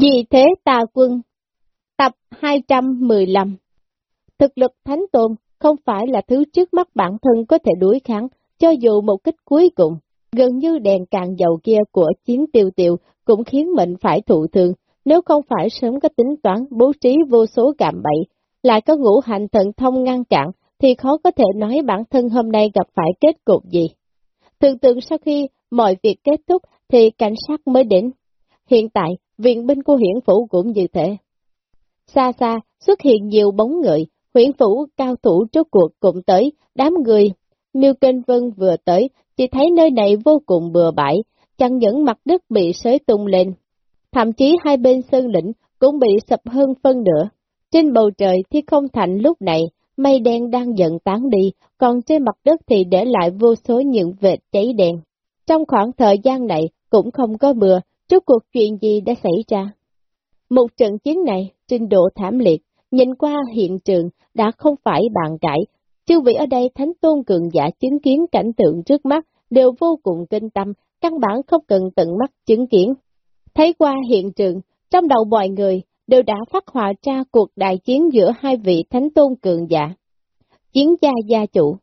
Vì thế tà quân Tập 215 Thực lực thánh tôn không phải là thứ trước mắt bản thân có thể đối kháng, cho dù một kích cuối cùng, gần như đèn càng dầu kia của chiến tiêu tiêu cũng khiến mình phải thụ thương, nếu không phải sớm có tính toán bố trí vô số cạm bẫy, lại có ngũ hành thần thông ngăn cản, thì khó có thể nói bản thân hôm nay gặp phải kết cục gì. Thường tượng sau khi mọi việc kết thúc thì cảnh sát mới đến. Hiện tại, viện binh của hiển phủ cũng như thế. Xa xa, xuất hiện nhiều bóng người, huyện phủ cao thủ trước cuộc cũng tới, đám người. Miêu kinh Vân vừa tới, chỉ thấy nơi này vô cùng bừa bãi, chẳng những mặt đất bị sới tung lên. Thậm chí hai bên sơn lĩnh cũng bị sập hơn phân nửa. Trên bầu trời thì không thành lúc này, mây đen đang dần tán đi, còn trên mặt đất thì để lại vô số những vệt cháy đen. Trong khoảng thời gian này cũng không có mưa, trước cuộc chuyện gì đã xảy ra. Một trận chiến này, trình độ thảm liệt, nhìn qua hiện trường đã không phải bàn cãi, chư vị ở đây thánh tôn cường giả chứng kiến cảnh tượng trước mắt đều vô cùng kinh tâm, căn bản không cần tận mắt chứng kiến. Thấy qua hiện trường, trong đầu mọi người đều đã phát họa ra cuộc đại chiến giữa hai vị thánh tôn cường giả. Chiến gia gia chủ.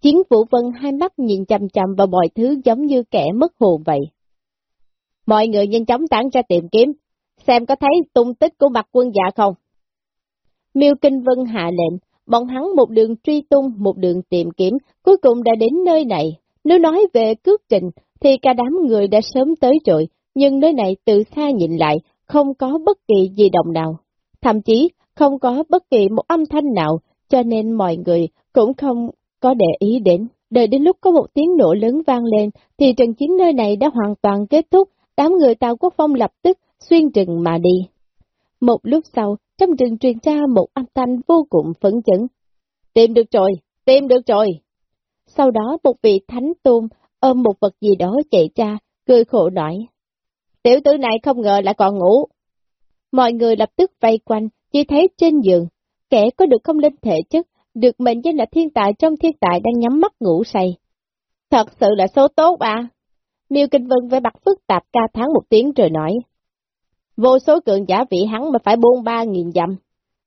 Chiến vũ vân hai mắt nhìn chằm chằm vào mọi thứ giống như kẻ mất hồn vậy. Mọi người nhanh chóng tản ra tìm kiếm, xem có thấy tung tích của mặt quân dạ không. Miêu Kinh Vân hạ lệnh, bọn hắn một đường truy tung, một đường tìm kiếm, cuối cùng đã đến nơi này. Nếu nói về cước trình, thì cả đám người đã sớm tới rồi, nhưng nơi này từ xa nhìn lại, không có bất kỳ gì động nào. Thậm chí, không có bất kỳ một âm thanh nào, cho nên mọi người cũng không có để ý đến. Đợi đến lúc có một tiếng nổ lớn vang lên, thì trận chiến nơi này đã hoàn toàn kết thúc, đám người Tàu Quốc Phong lập tức xuyên rừng mà đi. Một lúc sau, trong rừng truyền ra một âm thanh vô cùng phấn chấn. Tìm được rồi, tìm được rồi. Sau đó một vị thánh tôn ôm một vật gì đó chạy ra, cười khổ nói. Tiểu tử này không ngờ lại còn ngủ. Mọi người lập tức vây quanh, chỉ thấy trên giường, kẻ có được không linh thể chất, được mệnh danh là thiên tài trong thiên tài đang nhắm mắt ngủ say. Thật sự là số tốt à. Miêu Kinh Vân với mặt phức tạp ca tháng một tiếng rồi nói. Vô số cường giả vị hắn mà phải buông ba nghìn dặm.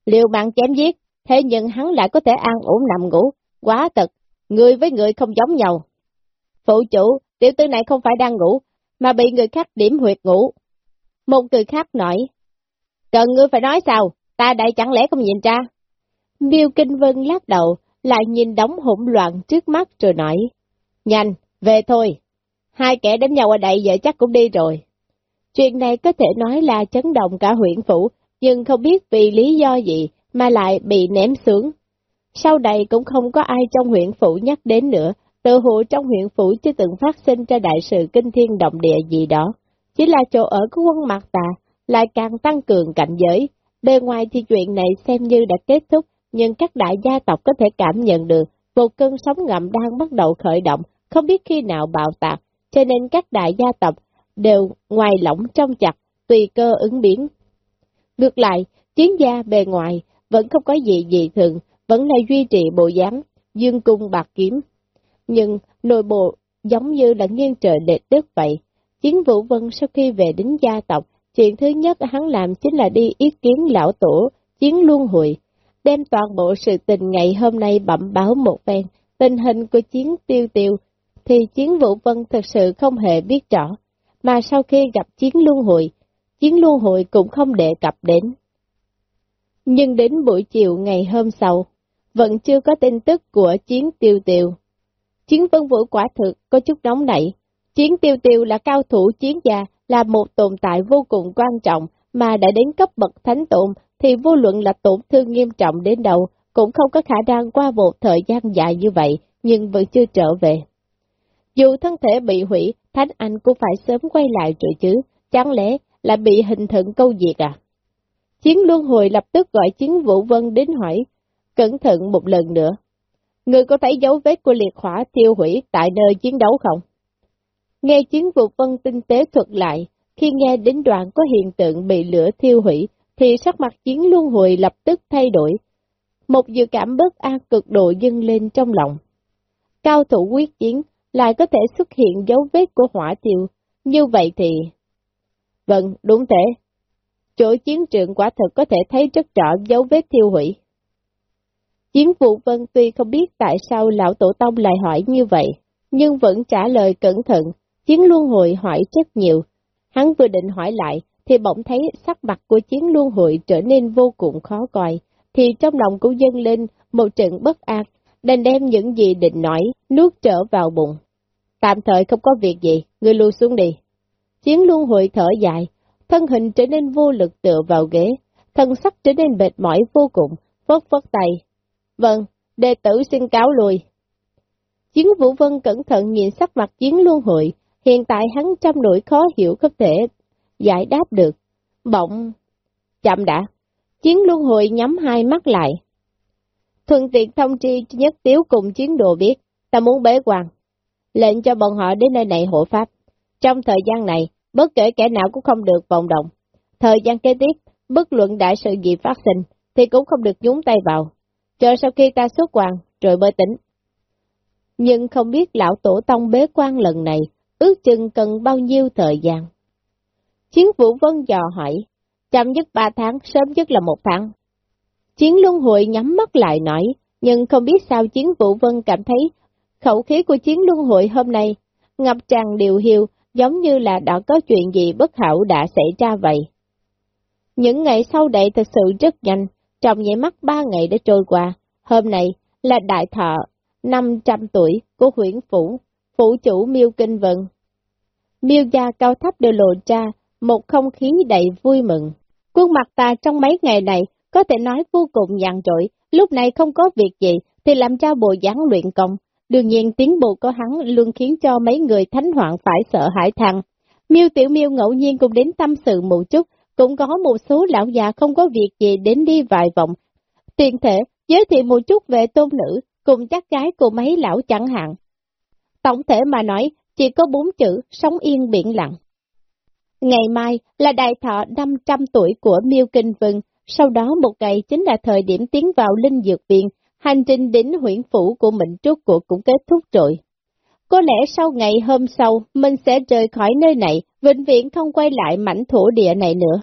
Liều mạng chém giết, thế nhưng hắn lại có thể an ổn nằm ngủ. Quá thật, người với người không giống nhau. Phụ chủ, tiểu tư này không phải đang ngủ, mà bị người khác điểm huyệt ngủ. Một người khác nói, cần ngươi phải nói sao, ta đây chẳng lẽ không nhìn ra. Miêu Kinh Vân lắc đầu, lại nhìn đóng hỗn loạn trước mắt rồi nói, nhanh, về thôi. Hai kẻ đánh nhau ở đây giờ chắc cũng đi rồi. Chuyện này có thể nói là chấn động cả huyện phủ, nhưng không biết vì lý do gì mà lại bị ném xuống. Sau đây cũng không có ai trong huyện phủ nhắc đến nữa, tự hộ trong huyện phủ chưa từng phát sinh ra đại sự kinh thiên động địa gì đó. Chỉ là chỗ ở của quân mặt tà lại càng tăng cường cảnh giới. Bề ngoài thì chuyện này xem như đã kết thúc, nhưng các đại gia tộc có thể cảm nhận được một cơn sóng ngầm đang bắt đầu khởi động, không biết khi nào bạo tạc, cho nên các đại gia tộc đều ngoài lỏng trong chặt, tùy cơ ứng biến. Ngược lại, chiến gia bề ngoài vẫn không có gì gì thường, vẫn là duy trì bộ dáng, dương cung bạc kiếm. Nhưng nội bộ giống như là nghiêng trời lệch đất vậy. Chiến Vũ Vân sau khi về đến gia tộc, chuyện thứ nhất hắn làm chính là đi ý kiến lão tổ, chiến luân hội, đem toàn bộ sự tình ngày hôm nay bẩm báo một phen, tình hình của chiến tiêu tiêu, thì chiến Vũ Vân thật sự không hề biết rõ, mà sau khi gặp chiến luân hội, chiến luân hội cũng không đề cập đến. Nhưng đến buổi chiều ngày hôm sau, vẫn chưa có tin tức của chiến tiêu tiêu. Chiến vân vũ quả thực có chút nóng nảy. Chiến tiêu tiêu là cao thủ chiến gia, là một tồn tại vô cùng quan trọng, mà đã đến cấp bậc thánh tụng, thì vô luận là tổn thương nghiêm trọng đến đâu, cũng không có khả năng qua một thời gian dài như vậy, nhưng vẫn chưa trở về. Dù thân thể bị hủy, Thánh Anh cũng phải sớm quay lại rồi chứ, chẳng lẽ là bị hình thận câu diệt à? Chiến luân hồi lập tức gọi chiến vũ vân đến hỏi, cẩn thận một lần nữa. Người có thấy dấu vết của liệt hỏa tiêu hủy tại nơi chiến đấu không? Nghe chiến vũ vân tinh tế thuật lại, khi nghe đến đoạn có hiện tượng bị lửa thiêu hủy, thì sắc mặt chiến luân hồi lập tức thay đổi. Một dự cảm bất an cực độ dâng lên trong lòng. Cao thủ quyết chiến lại có thể xuất hiện dấu vết của hỏa tiêu, như vậy thì... Vâng, đúng thế. chỗ chiến trường quả thực có thể thấy rất rõ dấu vết thiêu hủy. Chiến vụ vân tuy không biết tại sao lão tổ tông lại hỏi như vậy, nhưng vẫn trả lời cẩn thận, chiến luân hội hỏi rất nhiều. Hắn vừa định hỏi lại, thì bỗng thấy sắc mặt của chiến luân hội trở nên vô cùng khó coi, thì trong lòng cũng dâng lên một trận bất an, đành đem những gì định nói, nuốt trở vào bụng. Tạm thời không có việc gì, ngươi lưu xuống đi. Chiến luân hội thở dài, thân hình trở nên vô lực tựa vào ghế, thân sắc trở nên mệt mỏi vô cùng, phớt phớt tay. Vâng, đệ tử xin cáo lui Chiến Vũ Vân cẩn thận nhìn sắc mặt chiến luân hội, hiện tại hắn trăm nỗi khó hiểu không thể giải đáp được. Bỗng, chậm đã, chiến luân hội nhắm hai mắt lại. Thuận tiện thông tri nhất tiếu cùng chiến đồ biết, ta muốn bế quan, lệnh cho bọn họ đến nơi này hộ pháp. Trong thời gian này, bất kể kẻ nào cũng không được vọng động. Thời gian kế tiếp, bất luận đại sự gì phát sinh, thì cũng không được nhúng tay vào. Chờ sau khi ta xuất quan, rồi mới tỉnh. Nhưng không biết lão tổ tông bế quan lần này, ước chừng cần bao nhiêu thời gian. Chiến vũ vân dò hỏi, chậm nhất ba tháng, sớm nhất là một tháng. Chiến luân hội nhắm mắt lại nói, nhưng không biết sao chiến vũ vân cảm thấy khẩu khí của chiến luân hội hôm nay ngập tràn điều hiu, giống như là đã có chuyện gì bất hảo đã xảy ra vậy. Những ngày sau đây thật sự rất nhanh, trong nhảy mắt ba ngày đã trôi qua, hôm nay là đại thọ 500 tuổi của huyện phủ, phủ chủ Miêu Kinh Vân. Miêu gia cao thấp đều lộ ra một không khí đầy vui mừng. Quân mặt ta trong mấy ngày này có thể nói vô cùng nhàn rỗi, lúc này không có việc gì thì làm cho bộ dáng luyện công. Đương nhiên tiến bộ của hắn luôn khiến cho mấy người thánh hoạn phải sợ hãi thằng. Miêu Tiểu Miêu ngẫu nhiên cũng đến tâm sự một chút, cũng có một số lão già không có việc gì đến đi vài vòng. Tiền thể, giới thiệu một chút về tôn nữ, cùng chắc gái của mấy lão chẳng hạn. Tổng thể mà nói, chỉ có bốn chữ, sống yên biển lặng. Ngày mai là đại thọ 500 tuổi của Miêu Kinh Vân, sau đó một ngày chính là thời điểm tiến vào Linh Dược Viện, hành trình đến huyện phủ của mình trước cuộc cũng kết thúc rồi. Có lẽ sau ngày hôm sau, mình sẽ rời khỏi nơi này, vĩnh viễn không quay lại mảnh thổ địa này nữa.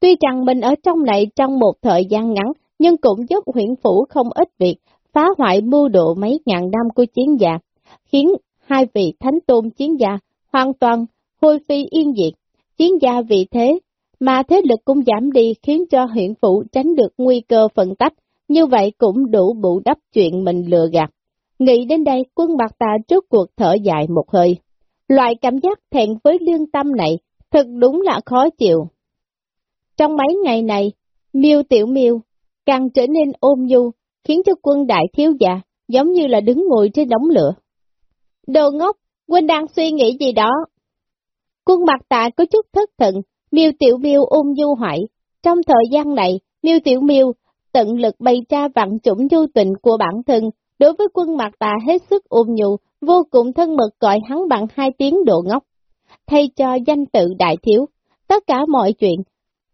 Tuy rằng mình ở trong này trong một thời gian ngắn, nhưng cũng giúp huyện phủ không ít việc, phá hoại mưu độ mấy ngàn năm của chiến gia, khiến hai vị thánh tôn chiến gia hoàn toàn hôi phi yên diệt. Chiến gia vì thế, mà thế lực cũng giảm đi khiến cho huyện phủ tránh được nguy cơ phân tách, như vậy cũng đủ bù đắp chuyện mình lừa gạt. Nghĩ đến đây, quân bạc tà trước cuộc thở dài một hơi. Loại cảm giác thẹn với lương tâm này, thật đúng là khó chịu. Trong mấy ngày này, miêu tiểu miêu càng trở nên ôm nhu, khiến cho quân đại thiếu già giống như là đứng ngồi trên đống lửa. Đồ ngốc, quân đang suy nghĩ gì đó? Quân mặt tạ có chút thất thần, miêu tiểu miêu ung nhu hỏi. Trong thời gian này, miêu tiểu miêu tận lực bày ra vạn chủng nhu tình của bản thân, đối với quân mặt tà hết sức ung nhu, vô cùng thân mật gọi hắn bằng hai tiếng độ ngốc. Thay cho danh tự đại thiếu, tất cả mọi chuyện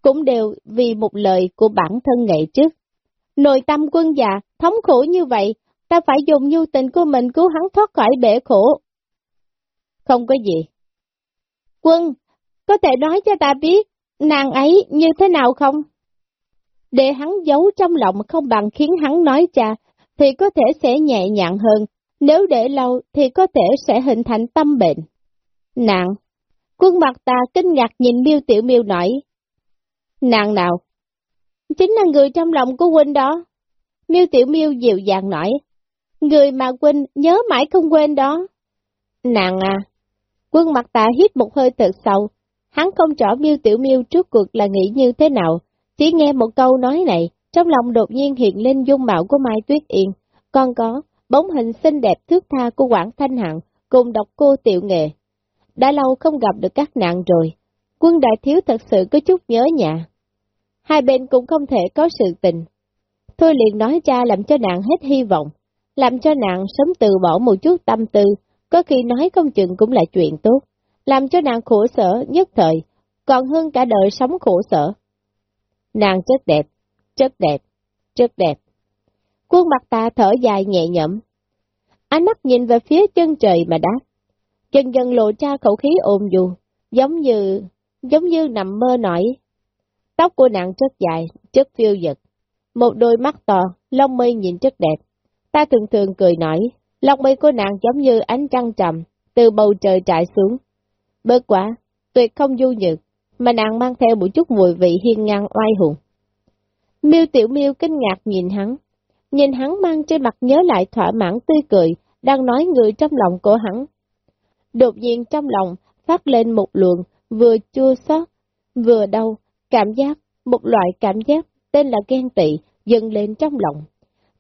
cũng đều vì một lời của bản thân ngày trước. Nội tâm quân già, thống khổ như vậy, ta phải dùng nhu tình của mình cứu hắn thoát khỏi bể khổ. Không có gì. Quân, có thể nói cho ta biết, nàng ấy như thế nào không? Để hắn giấu trong lòng không bằng khiến hắn nói cha, thì có thể sẽ nhẹ nhàng hơn, nếu để lâu thì có thể sẽ hình thành tâm bệnh. Nàng, quân mặt ta kinh ngạc nhìn miêu tiểu miêu nói, nàng nào? Chính là người trong lòng của huynh đó. Miêu tiểu miêu dịu dàng nói, người mà huynh nhớ mãi không quên đó. Nàng à, quân mặt ta hít một hơi thật sâu, hắn không rõ miêu tiểu miêu trước cuộc là nghĩ như thế nào, chỉ nghe một câu nói này, trong lòng đột nhiên hiện lên dung mạo của Mai Tuyết Yên, còn có bóng hình xinh đẹp thước tha của Quảng Thanh Hạng cùng độc cô tiểu nghệ. Đã lâu không gặp được các nạn rồi, quân đại thiếu thật sự có chút nhớ nhà. Hai bên cũng không thể có sự tình. Thôi liền nói ra làm cho nạn hết hy vọng, làm cho nạn sớm từ bỏ một chút tâm tư, có khi nói không chừng cũng là chuyện tốt, làm cho nàng khổ sở nhất thời, còn hơn cả đời sống khổ sở. Nàng rất đẹp, rất đẹp, rất đẹp. Khuôn mặt ta thở dài nhẹ nhõm. Ánh mắt nhìn về phía chân trời mà đáp. Chân dần lộ ra khẩu khí ôm dù, giống như, giống như nằm mơ nổi. Tóc của nàng rất dài, rất phiêu dật. Một đôi mắt to, lông mi nhìn rất đẹp. Ta thường thường cười nói, lông mi của nàng giống như ánh trăng trầm, từ bầu trời trải xuống. Bớt quá, tuyệt không du nhược, mà nàng mang theo một chút mùi vị hiên ngang oai hùng. Miêu Tiểu Miêu kinh ngạc nhìn hắn, nhìn hắn mang trên mặt nhớ lại thỏa mãn tươi cười, đang nói người trong lòng của hắn. Đột nhiên trong lòng phát lên một luồng, vừa chua xót, vừa đau, cảm giác, một loại cảm giác tên là ghen tị, dâng lên trong lòng.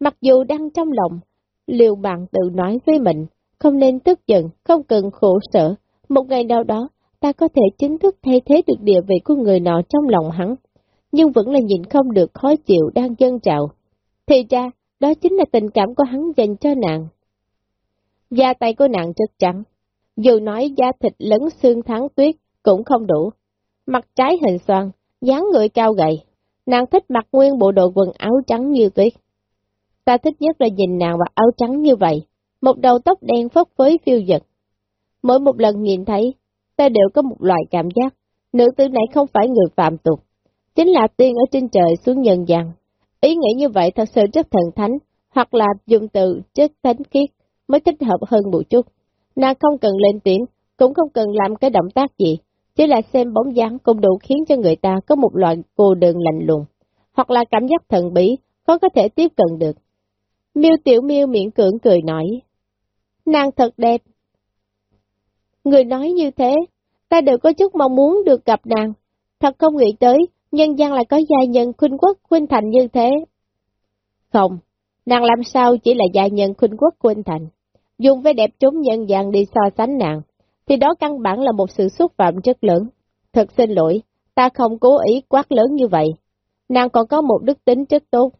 Mặc dù đang trong lòng, liều bạn tự nói với mình, không nên tức giận, không cần khổ sở, một ngày nào đó, ta có thể chính thức thay thế được địa vị của người nọ trong lòng hắn, nhưng vẫn là nhìn không được khó chịu đang dâng trào. Thì ra, đó chính là tình cảm của hắn dành cho nàng. Da tay của nàng rất trắng, dù nói da thịt lấn xương thắng tuyết cũng không đủ. Mặt trái hình xoan, dáng người cao gầy, nàng thích mặc nguyên bộ đồ quần áo trắng như tuyết. Ta thích nhất là nhìn nàng mặc áo trắng như vậy, một đầu tóc đen phất phới phiêu dật. Mỗi một lần nhìn thấy, ta đều có một loại cảm giác, nữ tử này không phải người phạm tục, chính là tiên ở trên trời xuống nhân gian. Ý nghĩ như vậy thật sự rất thần thánh, hoặc là dùng từ rất thánh khiết mới thích hợp hơn một chút. Nàng không cần lên tiếng, cũng không cần làm cái động tác gì, chỉ là xem bóng dáng cũng đủ khiến cho người ta có một loại cô đơn lạnh lùng, hoặc là cảm giác thần bí, khó có thể tiếp cận được. Miêu Tiểu Miêu miệng cưỡng cười nói, nàng thật đẹp. Người nói như thế, ta đều có chút mong muốn được gặp nàng, thật không nghĩ tới, nhân gian lại có gia nhân khuynh quốc khuynh thành như thế. Không, nàng làm sao chỉ là gia nhân khuynh quốc khuynh thành, dùng vẻ đẹp trốn nhân gian đi so sánh nàng, thì đó căn bản là một sự xúc phạm rất lớn. Thật xin lỗi, ta không cố ý quát lớn như vậy. Nàng còn có một đức tính rất tốt,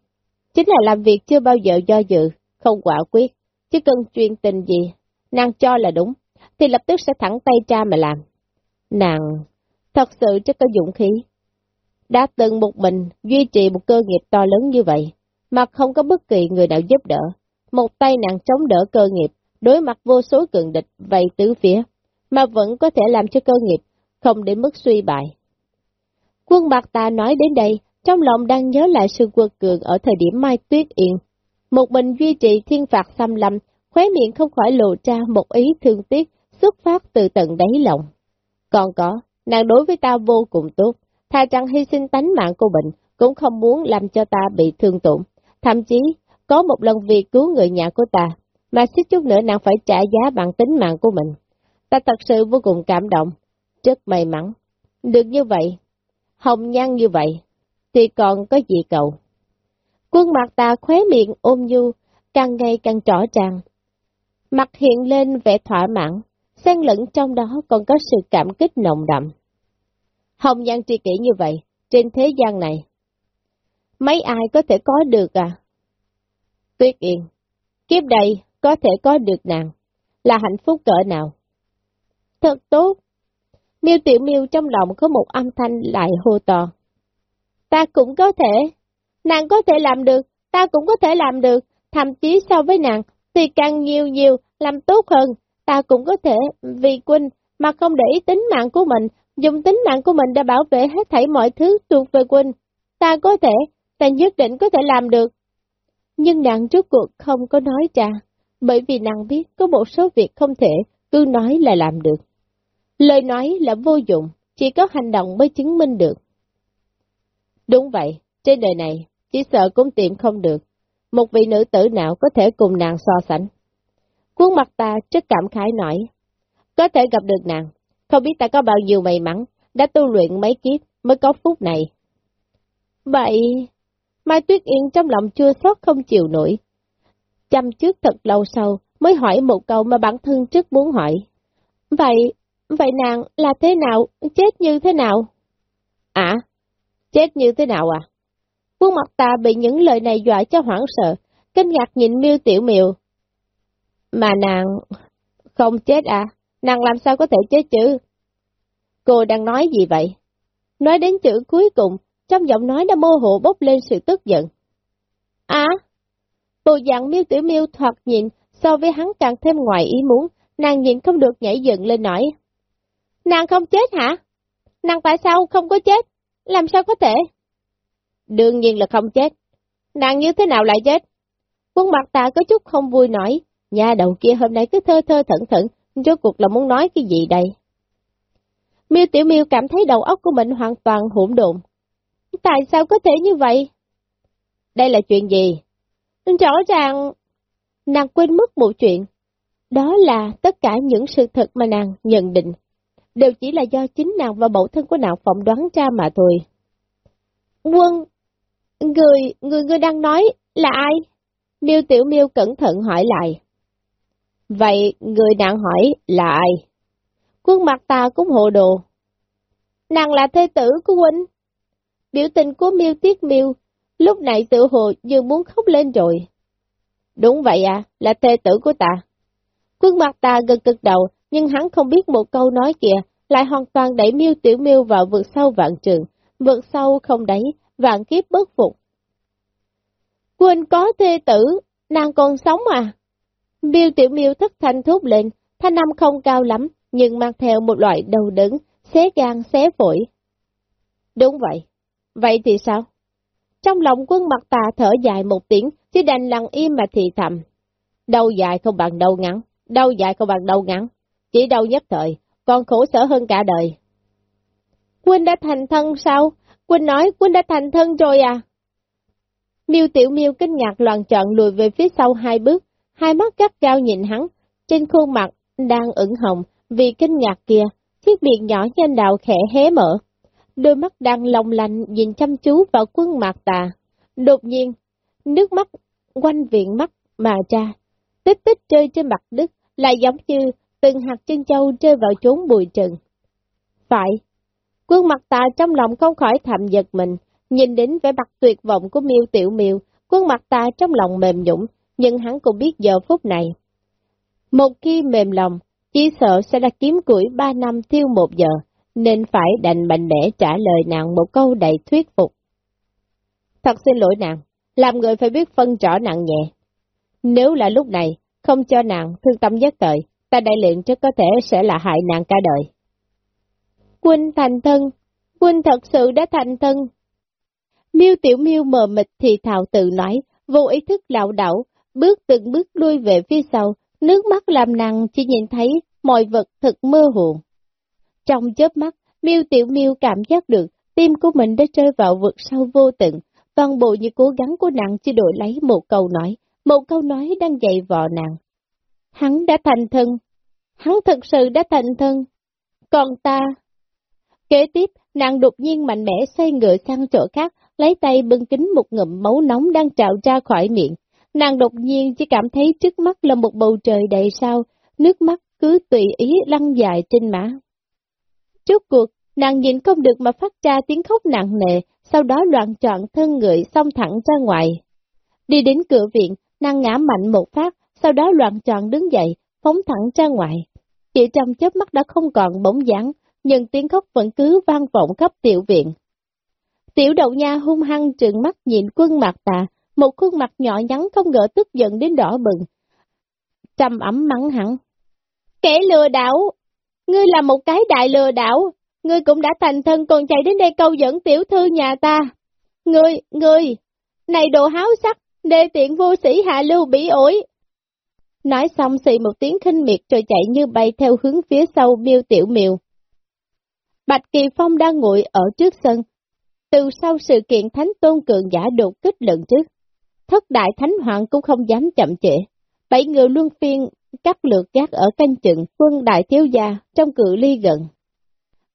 chính là làm việc chưa bao giờ do dự, không quả quyết, chứ cần chuyên tình gì, nàng cho là đúng, thì lập tức sẽ thẳng tay cha mà làm. Nàng thật sự rất có dũng khí. Đã từng một mình duy trì một cơ nghiệp to lớn như vậy, mà không có bất kỳ người nào giúp đỡ. Một tay nàng chống đỡ cơ nghiệp, đối mặt vô số cường địch vây tứ phía, mà vẫn có thể làm cho cơ nghiệp không đến mức suy bại. Quân bạc ta nói đến đây, trong lòng đang nhớ lại sự quật cường ở thời điểm Mai Tuyết Yên. Một mình duy trì thiên phạt xâm lâm, khóe miệng không khỏi lộ ra một ý thương tiếc xuất phát từ tận đáy lòng. Còn có, nàng đối với ta vô cùng tốt, thà rằng hy sinh tánh mạng của mình, cũng không muốn làm cho ta bị thương tổn. Thậm chí, có một lần vì cứu người nhà của ta, mà xích chút nữa nàng phải trả giá bằng tính mạng của mình. Ta thật sự vô cùng cảm động, rất may mắn. Được như vậy, hồng nhan như vậy, thì còn có gì cậu? Quân mặt ta khóe miệng ôm nhu, càng ngày càng rõ ràng. Mặt hiện lên vẻ thỏa mãn, xen lẫn trong đó còn có sự cảm kích nồng đậm. Hồng nhan tri kỷ như vậy, trên thế gian này, mấy ai có thể có được à? Tuyết yên, kiếp đây có thể có được nàng, là hạnh phúc cỡ nào? Thật tốt! Miêu tiểu miêu trong lòng có một âm thanh lại hô to. Ta cũng có thể, nàng có thể làm được, ta cũng có thể làm được, thậm chí so với nàng, thì càng nhiều nhiều, làm tốt hơn, ta cũng có thể, vì quân, mà không để ý tính mạng của mình, dùng tính mạng của mình để bảo vệ hết thảy mọi thứ thuộc về quân. Ta có thể, ta nhất định có thể làm được. Nhưng nàng trước cuộc không có nói ra, bởi vì nàng biết có một số việc không thể cứ nói là làm được. Lời nói là vô dụng, chỉ có hành động mới chứng minh được. Đúng vậy, trên đời này, chỉ sợ cũng tìm không được, một vị nữ tử nào có thể cùng nàng so sánh. Khuôn mặt ta rất cảm khái nổi, có thể gặp được nàng, không biết ta có bao nhiêu may mắn, đã tu luyện mấy kiếp mới có phút này. Vậy, Mai Tuyết Yên trong lòng chưa sót không chịu nổi. Chăm trước thật lâu sau mới hỏi một câu mà bản thân trước muốn hỏi. Vậy, vậy nàng là thế nào, chết như thế nào? À, chết như thế nào à? Khuôn mặt ta bị những lời này dọa cho hoảng sợ, kinh ngạc nhìn miêu tiểu miều. Mà nàng không chết à? Nàng làm sao có thể chết chứ? Cô đang nói gì vậy? Nói đến chữ cuối cùng, trong giọng nói đã mơ hồ bốc lên sự tức giận. À, bộ dạng miêu tiểu miêu thoạt nhìn, so với hắn càng thêm ngoài ý muốn, nàng nhìn không được nhảy dựng lên nói. Nàng không chết hả? Nàng tại sao không có chết? làm sao có thể? Đương nhiên là không chết. Nàng như thế nào lại chết? Quân mặt ta có chút không vui nổi, nhà đầu kia hôm nay cứ thơ thơ thẩn thẩn, rốt cuộc là muốn nói cái gì đây? Miêu Tiểu Miêu cảm thấy đầu óc của mình hoàn toàn hỗn độn. Tại sao có thể như vậy? Đây là chuyện gì? Rõ ràng, nàng quên mất một chuyện. Đó là tất cả những sự thật mà nàng nhận định, đều chỉ là do chính nàng và mẫu thân của nàng phỏng đoán ra mà thôi. Quân, người, người ngươi đang nói là ai? Miêu Tiểu Miêu cẩn thận hỏi lại. Vậy người nàng hỏi là ai? Quân mặt ta cũng hồ đồ. Nàng là thê tử của huynh. Biểu tình của Miêu Tiết Miêu lúc này tự hồ như muốn khóc lên rồi. Đúng vậy à, là thê tử của ta. Quân mặt ta gần cực đầu, nhưng hắn không biết một câu nói kìa, lại hoàn toàn đẩy miêu tiểu miêu vào vượt sâu vạn trường, vượt sâu không đáy, vạn kiếp bất phục. Quân có thê tử, nàng còn sống à? Biêu tiểu miêu thất thanh thốt lên, thanh âm không cao lắm, nhưng mang theo một loại đầu đứng, xé gan xé phổi. Đúng vậy. Vậy thì sao? Trong lòng quân mặt tà thở dài một tiếng, chỉ đành lặng im mà thì thầm. Đầu dài không bằng đầu ngắn, đầu dài không bằng đầu ngắn, chỉ đầu nhất thời, còn khổ sở hơn cả đời. Quynh đã thành thân sao? Quynh nói Quynh đã thành thân rồi à? Miêu Tiểu Miêu kinh ngạc loạn trọn lùi về phía sau hai bước, hai mắt gắt gao nhìn hắn, trên khuôn mặt đang ửng hồng vì kinh ngạc kia, chiếc miệng nhỏ nhanh đạo khẽ hé mở. Đôi mắt đang lòng lành nhìn chăm chú vào quân mạc tà. Đột nhiên, nước mắt quanh viện mắt mà ra, tích tích rơi trên mặt đất, lại giống như từng hạt chân châu rơi vào chốn bụi trần. Phải, quân mặt tà trong lòng không khỏi thầm giật mình, nhìn đến vẻ mặt tuyệt vọng của miêu tiểu miêu, quân mặt tà trong lòng mềm nhũng, nhưng hắn cũng biết giờ phút này. Một khi mềm lòng, chỉ sợ sẽ là kiếm củi ba năm thiêu một giờ, nên phải đành mạnh mẽ trả lời nàng một câu đầy thuyết phục. Thật xin lỗi nàng, làm người phải biết phân rõ nặng nhẹ. Nếu là lúc này, không cho nàng thương tâm giác tội ta đại luyện rất có thể sẽ là hại nàng cả đời. Quynh thành thân, Quynh thật sự đã thành thân. Miêu tiểu miêu mờ mịt thì thào tự nói, vô ý thức lạo đảo, bước từng bước lui về phía sau, nước mắt làm nàng chỉ nhìn thấy mọi vật thật mơ hồ. Trong chớp mắt, miêu tiểu miêu cảm giác được tim của mình đã rơi vào vực sâu vô tận, toàn bộ những cố gắng của nàng chỉ đổi lấy một câu nói, một câu nói đang dạy vò nàng. Hắn đã thành thân, hắn thật sự đã thành thân, còn ta... Kế tiếp, nàng đột nhiên mạnh mẽ xoay ngựa sang chỗ khác, lấy tay bưng kính một ngụm máu nóng đang trào ra khỏi miệng. Nàng đột nhiên chỉ cảm thấy trước mắt là một bầu trời đầy sao, nước mắt cứ tùy ý lăn dài trên má. Trước cuộc, nàng nhìn không được mà phát ra tiếng khóc nặng nề, sau đó loạn trọn thân người xông thẳng ra ngoài. Đi đến cửa viện, nàng ngã mạnh một phát, sau đó loạn trọn đứng dậy, phóng thẳng ra ngoài. Chỉ trong chớp mắt đã không còn bóng dáng, nhưng tiếng khóc vẫn cứ vang vọng khắp tiểu viện. Tiểu đậu nha hung hăng trừng mắt nhìn quân mặt tà, một khuôn mặt nhỏ nhắn không ngờ tức giận đến đỏ bừng. Trầm ẩm mắng hẳn. Kẻ lừa đảo! Ngươi là một cái đại lừa đảo! Ngươi cũng đã thành thân còn chạy đến đây câu dẫn tiểu thư nhà ta! Ngươi, ngươi! Này đồ háo sắc! Đê tiện vô sĩ hạ lưu bỉ ổi! Nói xong xì một tiếng khinh miệt rồi chạy như bay theo hướng phía sau miêu tiểu miều Bạch Kỳ Phong đang ngồi ở trước sân. Từ sau sự kiện Thánh Tôn Cường giả đột kích lần trước, thất đại Thánh Hoàng cũng không dám chậm trễ. Bảy người luân phiên cắt lượt gác ở canh chừng quân đại thiếu gia trong cự ly gần.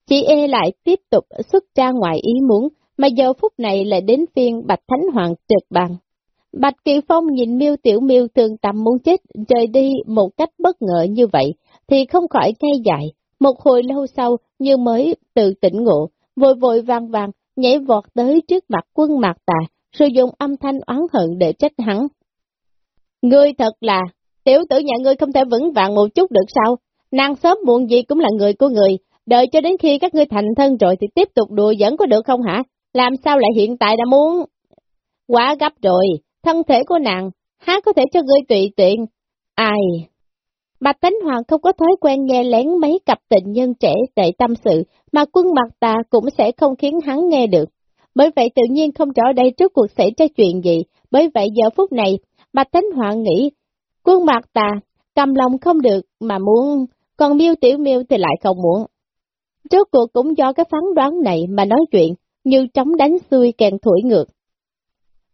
chị e lại tiếp tục xuất ra ngoài ý muốn, mà giờ phút này lại đến phiên Bạch Thánh Hoàng trực bằng. Bạch Kỳ Phong nhìn miêu tiểu miêu thường tầm muốn chết rời đi một cách bất ngờ như vậy, thì không khỏi cay dại. Một hồi lâu sau, như mới từ tỉnh ngộ, vội vội vàng vàng, nhảy vọt tới trước mặt quân mạc tà, sử dụng âm thanh oán hận để trách hắn. Ngươi thật là, tiểu tử nhà ngươi không thể vững vàng một chút được sao? Nàng sớm muộn gì cũng là người của người, đợi cho đến khi các ngươi thành thân rồi thì tiếp tục đùa dẫn có được không hả? Làm sao lại hiện tại đã muốn? Quá gấp rồi, thân thể của nàng, há có thể cho ngươi tùy tiện. Ai? Bạch Tánh Hoàng không có thói quen nghe lén mấy cặp tình nhân trẻ tệ tâm sự, mà quân mặt ta cũng sẽ không khiến hắn nghe được. Bởi vậy tự nhiên không rõ đây trước cuộc xảy ra chuyện gì, bởi vậy giờ phút này, Bạch thánh Hoàng nghĩ, quân mặt tà, cầm lòng không được mà muốn, còn miêu tiểu miêu thì lại không muốn. Trước cuộc cũng do cái phán đoán này mà nói chuyện, như trống đánh xuôi kèn thổi ngược.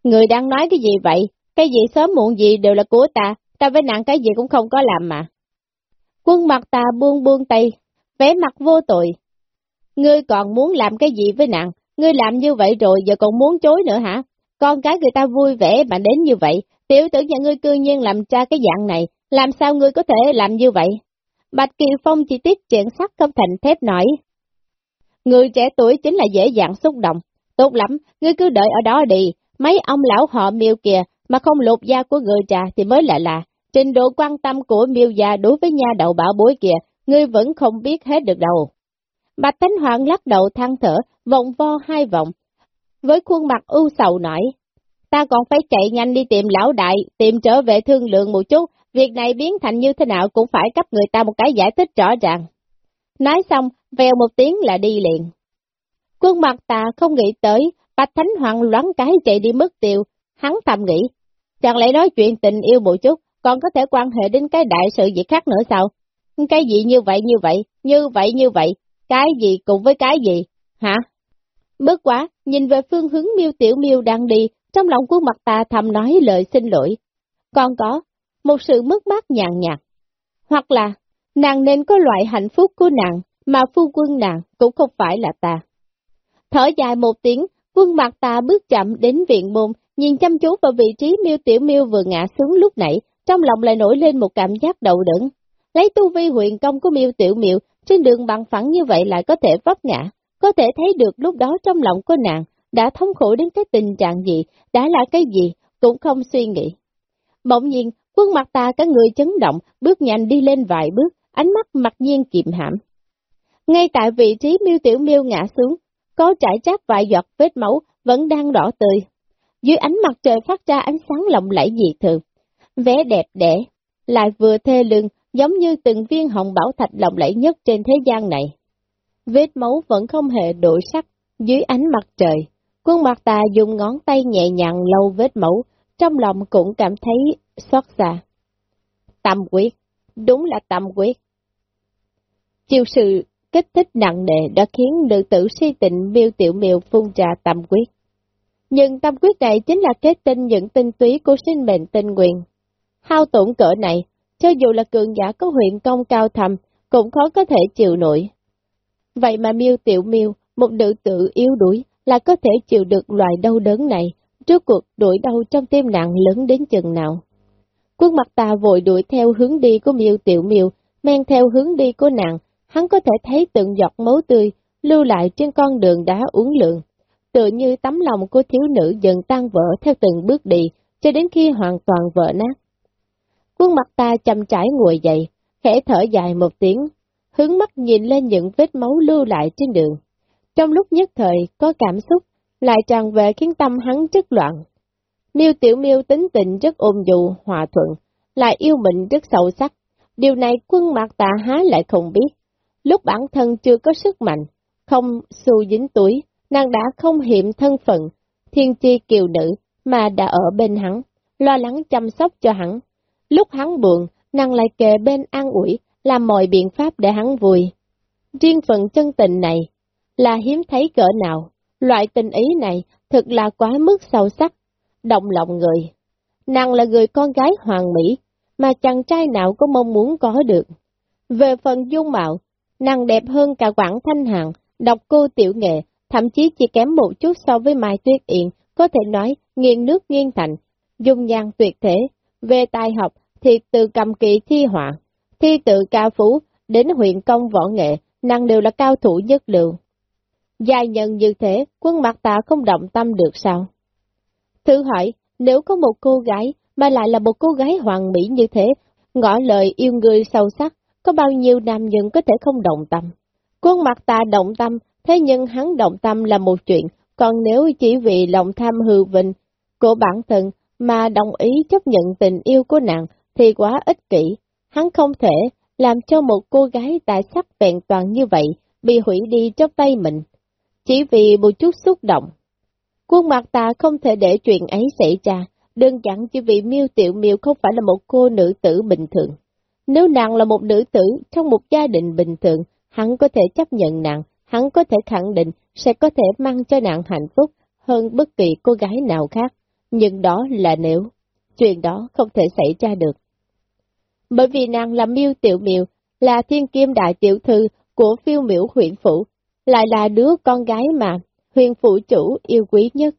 Người đang nói cái gì vậy? Cái gì sớm muộn gì đều là của ta, ta với nặng cái gì cũng không có làm mà. Quân mặt ta buông buông tay, vẻ mặt vô tội. Ngươi còn muốn làm cái gì với nặng? Ngươi làm như vậy rồi giờ còn muốn chối nữa hả? Con cái người ta vui vẻ mà đến như vậy, tiểu tử nhà ngươi cư nhiên làm cha cái dạng này, làm sao ngươi có thể làm như vậy? Bạch Kiều Phong chỉ tiết chuyện sắc không thành thép nổi. Người trẻ tuổi chính là dễ dàng xúc động. Tốt lắm, ngươi cứ đợi ở đó đi, mấy ông lão họ miêu kìa, mà không lột da của người trà thì mới là lạ. Trình độ quan tâm của miêu già đối với nha đậu bảo bối kìa, ngươi vẫn không biết hết được đâu. Bạch Thánh Hoàng lắc đầu than thở, vòng vo hai vòng. Với khuôn mặt ưu sầu nổi, ta còn phải chạy nhanh đi tìm lão đại, tìm trở về thương lượng một chút, việc này biến thành như thế nào cũng phải cấp người ta một cái giải thích rõ ràng. Nói xong, vèo một tiếng là đi liền. Quân mặt ta không nghĩ tới, Bạch Thánh Hoàng loáng cái chạy đi mất tiêu, hắn thầm nghĩ, chẳng lẽ nói chuyện tình yêu một chút, còn có thể quan hệ đến cái đại sự gì khác nữa sao? Cái gì như vậy như vậy, như vậy như vậy, cái gì cùng với cái gì, hả? Bất quá, nhìn về phương hướng miêu tiểu miêu đang đi, trong lòng quân mặt ta thầm nói lời xin lỗi. Còn có, một sự mất mát nhàn nhạt. Hoặc là, nàng nên có loại hạnh phúc của nàng, mà phu quân nàng cũng không phải là ta. Thở dài một tiếng, quân mặt ta bước chậm đến viện môn, nhìn chăm chú vào vị trí miêu tiểu miêu vừa ngã xuống lúc nãy, trong lòng lại nổi lên một cảm giác đầu đẫn. Lấy tu vi huyền công của miêu tiểu miêu, trên đường bằng phẳng như vậy lại có thể vấp ngã, có thể thấy được lúc đó trong lòng của nàng đã thống khổ đến cái tình trạng gì, đã là cái gì, cũng không suy nghĩ. Bỗng nhiên, quân mặt ta cả người chấn động, bước nhanh đi lên vài bước, ánh mắt mặc nhiên kiềm hãm. Ngay tại vị trí miêu tiểu miêu ngã xuống, có trải chát vài giọt vết máu vẫn đang đỏ tươi. Dưới ánh mặt trời phát ra ánh sáng lộng lẫy dị thường. Vẻ đẹp đẽ, lại vừa thê lương, giống như từng viên hồng bảo thạch lộng lẫy nhất trên thế gian này. Vết máu vẫn không hề đổi sắc, dưới ánh mặt trời. Quân mặt tà dùng ngón tay nhẹ nhàng lâu vết máu, trong lòng cũng cảm thấy xót xa. Tâm quyết, đúng là tâm quyết. Chiều sự kích thích nặng nề đã khiến nữ tử si tịnh miêu tiểu miêu phun trà tâm quyết. Nhưng tâm quyết này chính là kết tinh những tinh túy của sinh mệnh tinh nguyện. Hao tổn cỡ này, cho dù là cường giả có huyện công cao thầm, cũng khó có thể chịu nổi. Vậy mà miêu tiểu miêu, một nữ tử yếu đuối, là có thể chịu được loại đau đớn này, trước cuộc đuổi đau trong tim nặng lớn đến chừng nào. Quân mặt ta vội đuổi theo hướng đi của miêu tiểu miêu, men theo hướng đi của nàng, hắn có thể thấy từng giọt máu tươi lưu lại trên con đường đá uống lượng, tự như tấm lòng của thiếu nữ dần tan vỡ theo từng bước đi, cho đến khi hoàn toàn vỡ nát. Quân mặt ta chậm trải ngồi dậy, khẽ thở dài một tiếng, hướng mắt nhìn lên những vết máu lưu lại trên đường. Trong lúc nhất thời có cảm xúc, lại tràn về khiến tâm hắn chất loạn. Miêu Tiểu Miêu tính tình rất ôn dụ, hòa thuận, lại yêu mình rất sâu sắc. Điều này quân mặt tà há lại không biết. Lúc bản thân chưa có sức mạnh, không xu dính túi, nàng đã không hiểm thân phận, thiên chi kiều nữ, mà đã ở bên hắn, lo lắng chăm sóc cho hắn. Lúc hắn buồn, nàng lại kề bên an ủi, làm mọi biện pháp để hắn vui. Riêng phần chân tình này, là hiếm thấy cỡ nào, loại tình ý này thật là quá mức sâu sắc, động lòng người. Nàng là người con gái hoàng mỹ, mà chàng trai nào có mong muốn có được. Về phần dung mạo, nàng đẹp hơn cả Quảng Thanh Hằng, độc cô tiểu nghệ, thậm chí chỉ kém một chút so với Mai Tuyết Yên, có thể nói nghiêng nước nghiêng thành, dung nhan tuyệt thế. Về tài học thiệt từ cầm kỳ thi họa, thi tự ca phú, đến huyện công võ nghệ, năng đều là cao thủ nhất lượng. Dài nhân như thế, quân mặt ta không động tâm được sao? Thử hỏi, nếu có một cô gái, mà lại là một cô gái hoàng mỹ như thế, ngỏ lời yêu người sâu sắc, có bao nhiêu nam nhân có thể không động tâm? Quân mặt ta động tâm, thế nhưng hắn động tâm là một chuyện, còn nếu chỉ vì lòng tham hư vinh của bản thân mà đồng ý chấp nhận tình yêu của nàng thì quá ích kỷ. hắn không thể làm cho một cô gái tài sắc vẹn toàn như vậy bị hủy đi trong tay mình, chỉ vì một chút xúc động. Quân mặt ta không thể để chuyện ấy xảy ra, đơn giản chỉ vì miêu tiểu miêu không phải là một cô nữ tử bình thường. Nếu nàng là một nữ tử trong một gia đình bình thường, hắn có thể chấp nhận nàng, hắn có thể khẳng định sẽ có thể mang cho nàng hạnh phúc hơn bất kỳ cô gái nào khác, nhưng đó là nếu, chuyện đó không thể xảy ra được. Bởi vì nàng là miêu tiểu miêu, là thiên kim đại tiểu thư của phiêu miểu huyện phủ, lại là đứa con gái mà huyện phụ chủ yêu quý nhất.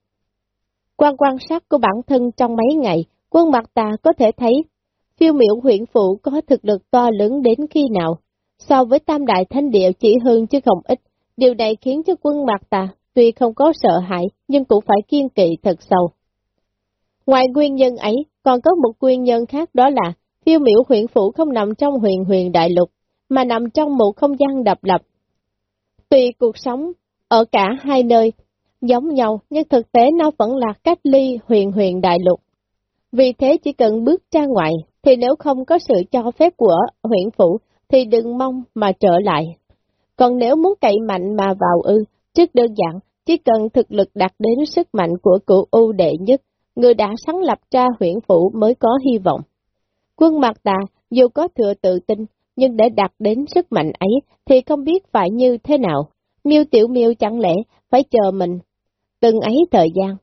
Quan quan sát của bản thân trong mấy ngày, quân mặt ta có thể thấy phiêu miểu huyện phụ có thực lực to lớn đến khi nào, so với tam đại thánh địa chỉ hơn chứ không ít, điều này khiến cho quân mặt ta tuy không có sợ hãi nhưng cũng phải kiên kỵ thật sâu. Ngoài nguyên nhân ấy, còn có một nguyên nhân khác đó là phiêu miểu huyện phủ không nằm trong huyền huyền đại lục, mà nằm trong một không gian độc lập. Tuy cuộc sống ở cả hai nơi giống nhau, nhưng thực tế nó vẫn là cách ly huyền huyền đại lục. Vì thế chỉ cần bước ra ngoài, thì nếu không có sự cho phép của huyện phủ, thì đừng mong mà trở lại. Còn nếu muốn cậy mạnh mà vào ư, trước đơn giản, chỉ cần thực lực đạt đến sức mạnh của cụ ưu đệ nhất, người đã sáng lập ra huyện phủ mới có hy vọng. Quân mặt tà, dù có thừa tự tin, nhưng để đạt đến sức mạnh ấy thì không biết phải như thế nào. Miêu Tiểu Miêu chẳng lẽ phải chờ mình từng ấy thời gian.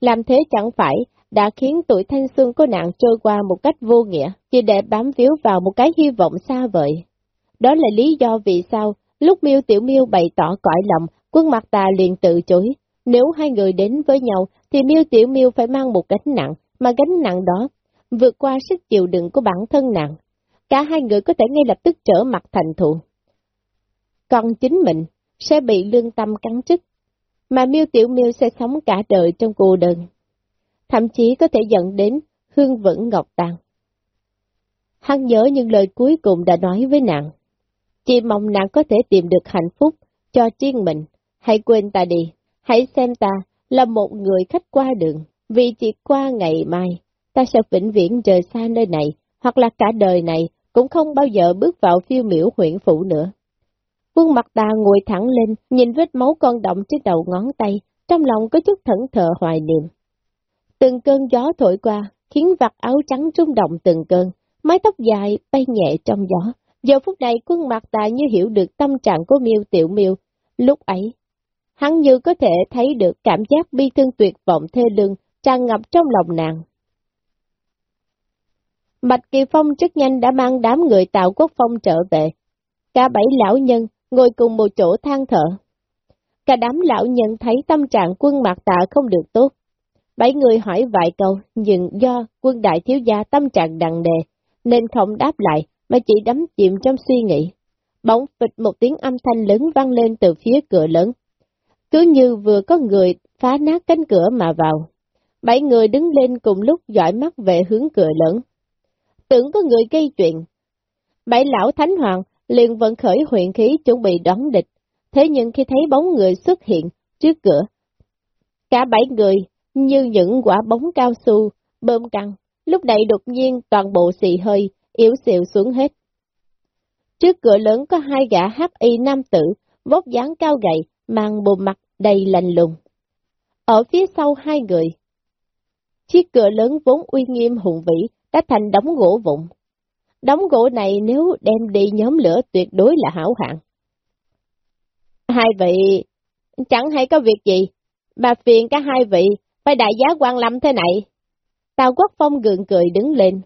Làm thế chẳng phải đã khiến tuổi thanh xuân của nàng trôi qua một cách vô nghĩa, chỉ để bám víu vào một cái hy vọng xa vời. Đó là lý do vì sao lúc Miêu Tiểu Miêu bày tỏ cõi lòng, quân mặt tà liền tự chối. Nếu hai người đến với nhau thì Miêu Tiểu Miêu phải mang một gánh nặng, mà gánh nặng đó vượt qua sức chịu đựng của bản thân nàng. Cả hai người có thể ngay lập tức trở mặt thành thù. Còn chính mình sẽ bị lương tâm cắn chức, mà miêu tiểu miêu sẽ sống cả đời trong cô đơn. Thậm chí có thể dẫn đến hương vững ngọc tàn. Hắn nhớ những lời cuối cùng đã nói với nàng. Chỉ mong nàng có thể tìm được hạnh phúc cho riêng mình. Hãy quên ta đi, hãy xem ta là một người khách qua đường, vì chỉ qua ngày mai, ta sẽ vĩnh viễn rời xa nơi này, hoặc là cả đời này cũng không bao giờ bước vào phiêu miểu huyện phủ nữa. Quân mặt ta ngồi thẳng lên, nhìn vết máu con động trên đầu ngón tay, trong lòng có chút thẫn thờ hoài niệm. Từng cơn gió thổi qua, khiến vạt áo trắng rung động từng cơn, mái tóc dài bay nhẹ trong gió. Giờ phút này quân mặt ta như hiểu được tâm trạng của miêu tiểu miêu. Lúc ấy, hắn như có thể thấy được cảm giác bi thương tuyệt vọng thê lương tràn ngập trong lòng nàng. Bạch Kỳ Phong rất nhanh đã mang đám người tạo quốc phong trở về. Cả bảy lão nhân ngồi cùng một chỗ than thở. Cả đám lão nhân thấy tâm trạng quân mạc tạ không được tốt. Bảy người hỏi vài câu, nhưng do quân đại thiếu gia tâm trạng đằng đề, nên không đáp lại, mà chỉ đắm chìm trong suy nghĩ. Bỗng phịch một tiếng âm thanh lớn vang lên từ phía cửa lớn. Cứ như vừa có người phá nát cánh cửa mà vào. Bảy người đứng lên cùng lúc dõi mắt về hướng cửa lớn. Tưởng có người gây chuyện. Bảy lão thánh hoàng liền vận khởi huyện khí chuẩn bị đón địch. Thế nhưng khi thấy bóng người xuất hiện trước cửa, cả bảy người như những quả bóng cao su, bơm căng, lúc này đột nhiên toàn bộ xì hơi, yếu xìu xuống hết. Trước cửa lớn có hai gã hắc y nam tử, vóc dáng cao gầy, mang bộ mặt đầy lạnh lùng. Ở phía sau hai người, chiếc cửa lớn vốn uy nghiêm hùng vĩ đã thành đóng gỗ vụn. đóng gỗ này nếu đem đi nhóm lửa tuyệt đối là hảo hạng. Hai vị, chẳng hay có việc gì, bà phiền cả hai vị, phải đại giá quan lâm thế này. Tào Quốc Phong gượng cười đứng lên.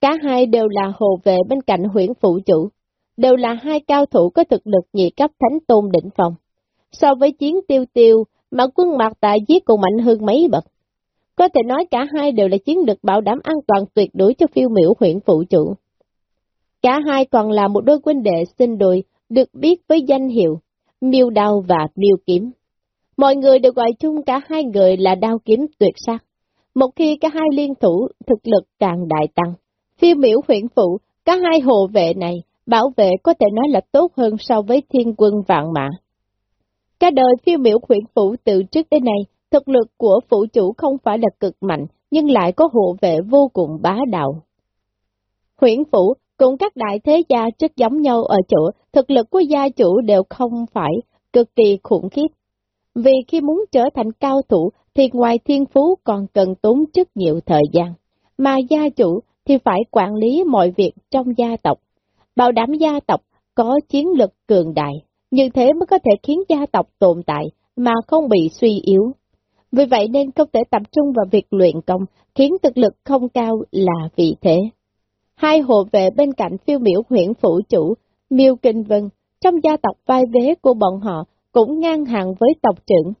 Cả hai đều là hồ vệ bên cạnh huyện phụ chủ, đều là hai cao thủ có thực lực nhị cấp thánh tôn đỉnh phòng. So với chiến tiêu tiêu mà quân mạc tại giết còn mạnh hơn mấy bậc. Có thể nói cả hai đều là chiến lược bảo đảm an toàn tuyệt đối cho phiêu miểu huyện phụ chủ. Cả hai còn là một đôi quân đệ sinh đôi, được biết với danh hiệu, miêu đao và miêu kiếm. Mọi người đều gọi chung cả hai người là đao kiếm tuyệt sắc. Một khi cả hai liên thủ, thực lực càng đại tăng. Phiêu miểu huyện phụ, cả hai hộ vệ này, bảo vệ có thể nói là tốt hơn so với thiên quân vạn mã. Cả đời phiêu miểu huyện phụ từ trước đến nay Thực lực của phụ chủ không phải là cực mạnh, nhưng lại có hộ vệ vô cùng bá đạo. Huyện phủ cùng các đại thế gia rất giống nhau ở chỗ thực lực của gia chủ đều không phải cực kỳ khủng khiếp. Vì khi muốn trở thành cao thủ thì ngoài thiên phú còn cần tốn rất nhiều thời gian, mà gia chủ thì phải quản lý mọi việc trong gia tộc, bảo đảm gia tộc có chiến lực cường đại, như thế mới có thể khiến gia tộc tồn tại mà không bị suy yếu. Vì vậy nên không thể tập trung vào việc luyện công, khiến thực lực không cao là vì thế. Hai hộ vệ bên cạnh phiêu miểu huyện phủ chủ, Miêu Kinh Vân, trong gia tộc vai vế của bọn họ cũng ngang hàng với tộc trưởng.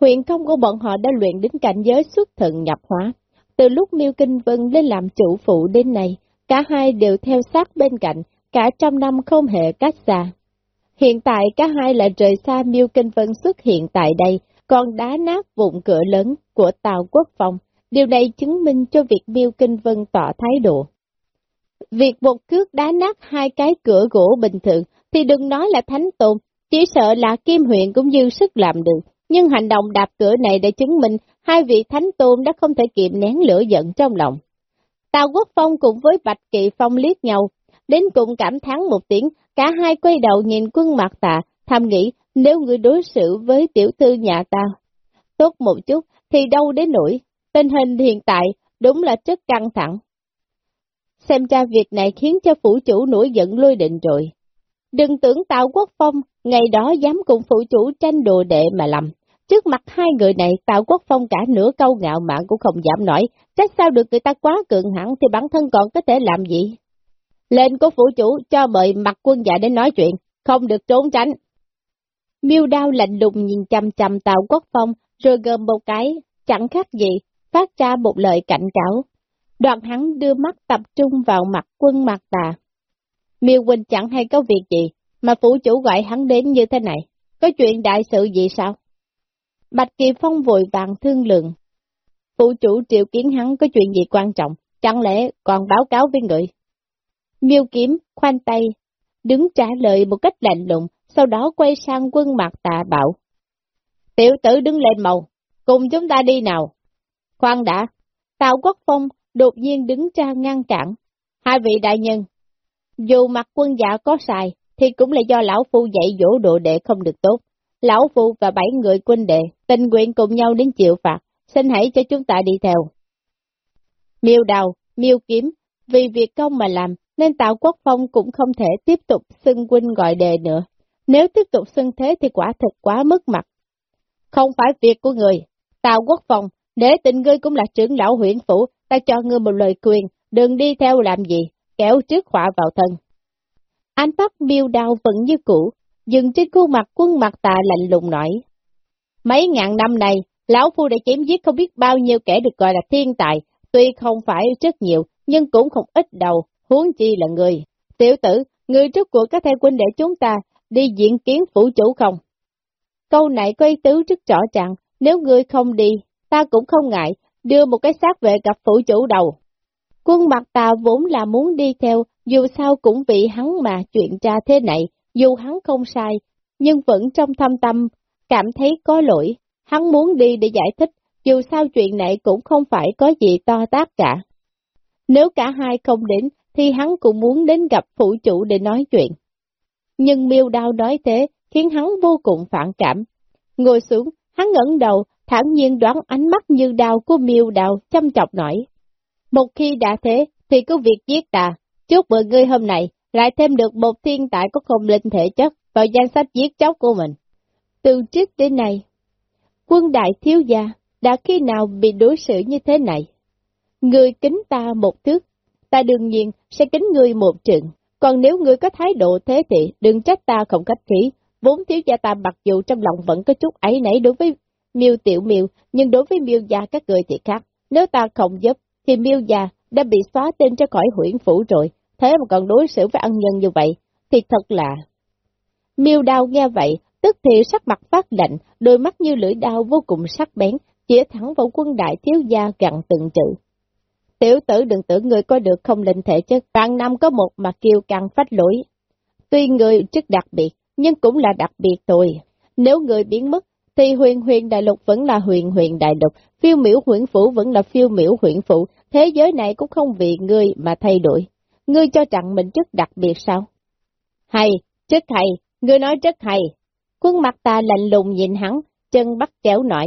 Huyện công của bọn họ đã luyện đến cảnh giới xuất thần nhập hóa. Từ lúc Miêu Kinh Vân lên làm chủ phụ đến nay, cả hai đều theo sát bên cạnh, cả trăm năm không hề cách xa. Hiện tại cả hai lại rời xa Miêu Kinh Vân xuất hiện tại đây, còn đá nát vụn cửa lớn của Tàu Quốc Phòng. Điều này chứng minh cho việc Miêu Kinh Vân tỏ thái độ. Việc một cước đá nát hai cái cửa gỗ bình thường thì đừng nói là thánh tôn, chỉ sợ là Kim huyện cũng dư sức làm được. Nhưng hành động đạp cửa này đã chứng minh hai vị thánh tôn đã không thể kiềm nén lửa giận trong lòng. Tào Quốc Phong cùng với Bạch Kỵ Phong liếc nhau, đến cùng cảm thán một tiếng, cả hai quay đầu nhìn quân mặt tạ, thầm nghĩ nếu người đối xử với tiểu thư nhà ta tốt một chút thì đâu đến nổi, tình hình hiện tại đúng là rất căng thẳng. Xem ra việc này khiến cho phủ chủ nổi giận lôi định rồi. Đừng tưởng Tào Quốc Phong ngày đó dám cùng phủ chủ tranh đồ đệ mà lầm. Trước mặt hai người này, Tào Quốc Phong cả nửa câu ngạo mạn cũng không dám nổi. trách sao được người ta quá cường hẳn thì bản thân còn có thể làm gì. Lên của phủ chủ cho mời mặt quân dạ đến nói chuyện, không được trốn tránh. Miêu đao lạnh lùng nhìn chăm chăm Tào Quốc Phong, rồi gầm một cái, chẳng khác gì, phát ra một lời cảnh cáo. Đoạn hắn đưa mắt tập trung vào mặt quân mặt tà. Miêu Quỳnh chẳng hay có việc gì, mà phủ chủ gọi hắn đến như thế này. Có chuyện đại sự gì sao? Bạch Kỳ Phong vội vàng thương lượng. Phủ chủ triệu kiến hắn có chuyện gì quan trọng, chẳng lẽ còn báo cáo với người? Miêu kiếm, khoanh tay, đứng trả lời một cách lạnh lùng, sau đó quay sang quân mặt tà bảo. Tiểu tử đứng lên màu, cùng chúng ta đi nào. Khoan đã, Tào Quốc Phong đột nhiên đứng ra ngăn cản. Hai vị đại nhân, dù mặt quân dạ có sai, thì cũng là do lão phu dạy dỗ độ đệ không được tốt. Lão phu và bảy người quân đệ tình nguyện cùng nhau đến chịu phạt, xin hãy cho chúng ta đi theo. Miêu đào, miêu kiếm, vì việc công mà làm, nên Tào Quốc Phong cũng không thể tiếp tục xưng quân gọi đề nữa. Nếu tiếp tục xưng thế thì quả thực quá mất mặt. Không phải việc của người. Tào Quốc Phong, để tình ngươi cũng là trưởng lão huyện phủ, ta cho ngươi một lời quyền, đừng đi theo làm gì, kéo trước họa vào thân. Anh mắt miêu đao vẫn như cũ, dừng trên khuôn mặt quân mặt tà lạnh lùng nổi. Mấy ngàn năm này, lão phu đã chém giết không biết bao nhiêu kẻ được gọi là thiên tài, tuy không phải rất nhiều, nhưng cũng không ít đầu, huống chi là người. Tiểu tử, người trước cuộc có thể quân để chúng ta đi diện kiến phủ chủ không? Câu này có ý tứ rất rõ ràng, nếu ngươi không đi, ta cũng không ngại, đưa một cái xác về gặp phủ chủ đầu. Quân mặt ta vốn là muốn đi theo, dù sao cũng bị hắn mà chuyện tra thế này, dù hắn không sai, nhưng vẫn trong thâm tâm, cảm thấy có lỗi. Hắn muốn đi để giải thích, dù sao chuyện này cũng không phải có gì to tác cả. Nếu cả hai không đến, thì hắn cũng muốn đến gặp phủ chủ để nói chuyện. Nhưng miêu đao nói thế, khiến hắn vô cùng phản cảm. Ngồi xuống, hắn ngẩng đầu, thản nhiên đoán ánh mắt như đao của miêu đao, chăm chọc nổi. Một khi đã thế, thì có việc giết ta. Chúc mừng ngươi hôm nay, lại thêm được một thiên tài có không linh thể chất vào danh sách giết chóc của mình. Từ trước đến nay, quân đại thiếu gia đã khi nào bị đối xử như thế này? Người kính ta một thước, ta đương nhiên sẽ kính người một trượng. Còn nếu người có thái độ thế thì đừng trách ta không cách khí. Vốn thiếu gia ta mặc dù trong lòng vẫn có chút ấy nấy đối với miêu tiểu miêu, nhưng đối với miêu gia các người thì khác. Nếu ta không giúp, thì miêu gia đã bị xóa tên ra khỏi huyện phủ rồi, thế mà còn đối xử với ân nhân như vậy, thì thật là... Miêu đao nghe vậy, tức thì sắc mặt phát lạnh, đôi mắt như lưỡi đao vô cùng sắc bén, chĩa thẳng vào quân đại thiếu gia gặn từng chữ. Tiểu tử đừng tưởng người có được không linh thể chất, vạn năm có một mà kiêu căng phách lỗi. Tuy người rất đặc biệt, nhưng cũng là đặc biệt thôi. Nếu người biến mất, thì huyền huyền đại lục vẫn là huyền huyền đại lục, phiêu miểu huyện phủ vẫn là phiêu miểu huyện phủ, thế giới này cũng không vì ngươi mà thay đổi. ngươi cho rằng mình rất đặc biệt sao? Hay, rất hay, ngươi nói rất hay. Quân mặt ta lạnh lùng nhìn hắn, chân bắt chéo nổi.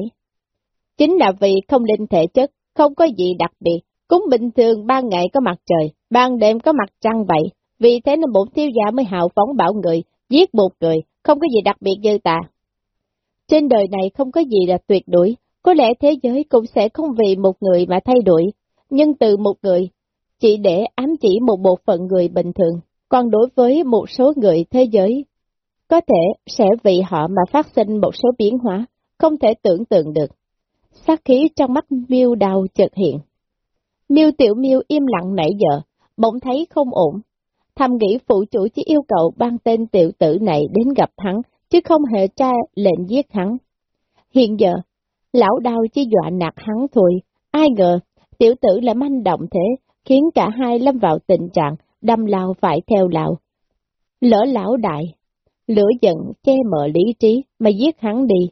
Chính là vì không linh thể chất, không có gì đặc biệt, cũng bình thường ban ngày có mặt trời, ban đêm có mặt trăng vậy. Vì thế nên bổn thiếu gia mới hào phóng bảo người, giết một người, không có gì đặc biệt như ta. Trên đời này không có gì là tuyệt đối, có lẽ thế giới cũng sẽ không vì một người mà thay đổi, nhưng từ một người, chỉ để ám chỉ một bộ phận người bình thường, còn đối với một số người thế giới, có thể sẽ vì họ mà phát sinh một số biến hóa, không thể tưởng tượng được. Sát khí trong mắt miêu đào chợt hiện. Miêu tiểu miêu im lặng nãy giờ, bỗng thấy không ổn. Thầm nghĩ phụ chủ chỉ yêu cầu ban tên tiểu tử này đến gặp hắn, chứ không hề tra lệnh giết hắn. Hiện giờ, lão đau chỉ dọa nạt hắn thôi, ai ngờ, tiểu tử lại manh động thế, khiến cả hai lâm vào tình trạng đâm lao phải theo lão. Lỡ lão đại, lửa giận che mờ lý trí mà giết hắn đi,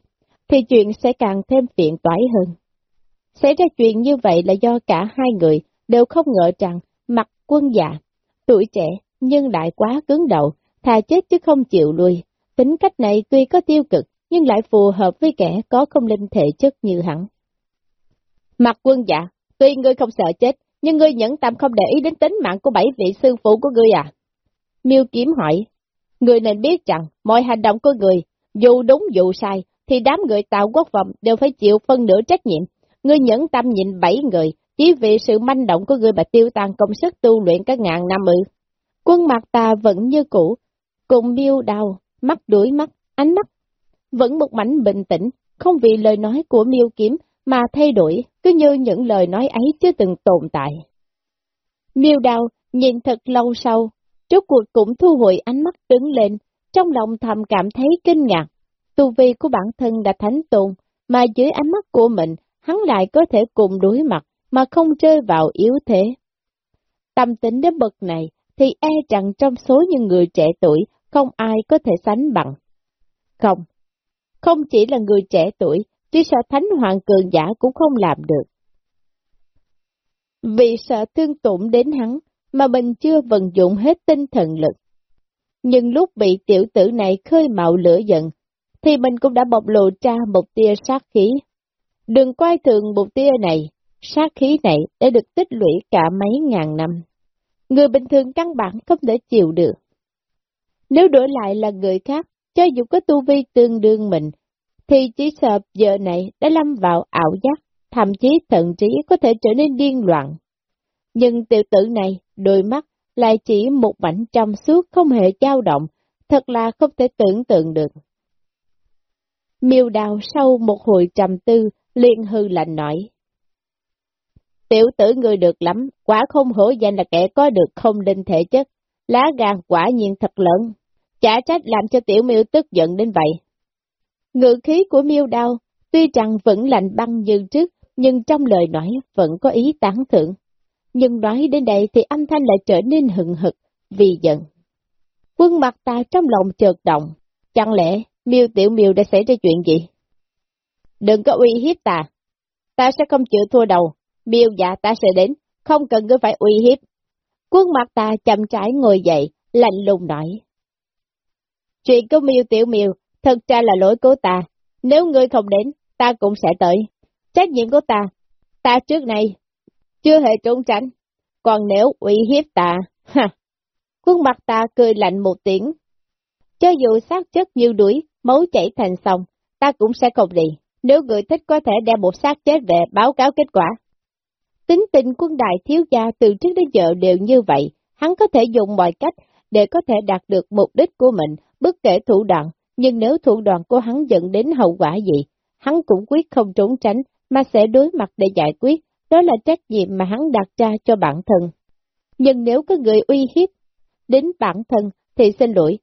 thì chuyện sẽ càng thêm phiền toái hơn. Xảy ra chuyện như vậy là do cả hai người đều không ngờ rằng mặt quân già, tuổi trẻ nhưng lại quá cứng đầu, thà chết chứ không chịu lui. Tính cách này tuy có tiêu cực nhưng lại phù hợp với kẻ có không linh thể chất như hắn. Mặt quân dạ, tuy ngươi không sợ chết, nhưng ngươi nhẫn tâm không để ý đến tính mạng của bảy vị sư phụ của ngươi à? Miêu kiếm hỏi, ngươi nên biết rằng mọi hành động của người, dù đúng dù sai, thì đám người tạo quốc vọng đều phải chịu phân nửa trách nhiệm. Ngươi nhẫn tâm nhịn bảy người, chỉ vì sự manh động của ngươi mà tiêu tan công sức tu luyện các ngàn năm ư. Quân mặt ta vẫn như cũ, cùng miêu đào mắt đuổi mắt, ánh mắt, vẫn một mảnh bình tĩnh, không vì lời nói của miêu kiếm mà thay đổi, cứ như những lời nói ấy chưa từng tồn tại. Miêu đào nhìn thật lâu sau, trước cuộc cũng thu hồi ánh mắt đứng lên, trong lòng thầm cảm thấy kinh ngạc. Tu vi của bản thân đã thánh tồn, mà dưới ánh mắt của mình, hắn lại có thể cùng đối mặt, mà không rơi vào yếu thế. Tâm tính đến bậc này, thì e rằng trong số những người trẻ tuổi, không ai có thể sánh bằng. Không, không chỉ là người trẻ tuổi, chứ sợ thánh hoàng cường giả cũng không làm được. Vì sợ thương tụng đến hắn, mà mình chưa vận dụng hết tinh thần lực. Nhưng lúc bị tiểu tử này khơi mạo lửa giận, thì mình cũng đã bộc lộ ra một tia sát khí. Đừng coi thường một tia này, sát khí này đã được tích lũy cả mấy ngàn năm. Người bình thường căn bản không thể chịu được. Nếu đổi lại là người khác, cho dù có tu vi tương đương mình, thì chỉ sợ giờ này đã lâm vào ảo giác, thậm chí thậm chí có thể trở nên điên loạn. Nhưng tiểu tử này, đôi mắt, lại chỉ một mảnh trong suốt không hề dao động, thật là không thể tưởng tượng được. Miêu đào sau một hồi trầm tư, liên hư lạnh nói. Tiểu tử người được lắm, quả không hổ danh là kẻ có được không linh thể chất, lá gan quả nhiên thật lớn, chả trách làm cho tiểu miêu tức giận đến vậy. Ngự khí của miêu đau tuy rằng vẫn lạnh băng như trước, nhưng trong lời nói vẫn có ý tán thưởng. Nhưng nói đến đây thì âm thanh lại trở nên hừng hực, vì giận. Quân mặt ta trong lòng chợt động, chẳng lẽ miêu tiểu miêu đã xảy ra chuyện gì? Đừng có uy hiếp ta, ta sẽ không chịu thua đầu, miêu dạ ta sẽ đến, không cần cứ phải uy hiếp. Quân mặt ta chậm trái ngồi dậy, lạnh lùng nói. Chuyện của miêu tiểu miêu thật ra là lỗi của ta, nếu ngươi không đến, ta cũng sẽ tới. Trách nhiệm của ta, ta trước này chưa hề trốn tránh, còn nếu uy hiếp ta, ha, khuôn mặt ta cười lạnh một tiếng. Cho dù xác chất như đuổi, máu chảy thành sông, ta cũng sẽ không đi, nếu người thích có thể đem một xác chết về báo cáo kết quả. Tính tình quân đại thiếu gia từ trước đến giờ đều như vậy, hắn có thể dùng mọi cách để có thể đạt được mục đích của mình, bất kể thủ đoạn, nhưng nếu thủ đoạn của hắn dẫn đến hậu quả gì, hắn cũng quyết không trốn tránh, mà sẽ đối mặt để giải quyết, đó là trách nhiệm mà hắn đặt ra cho bản thân. Nhưng nếu có người uy hiếp đến bản thân, thì xin lỗi,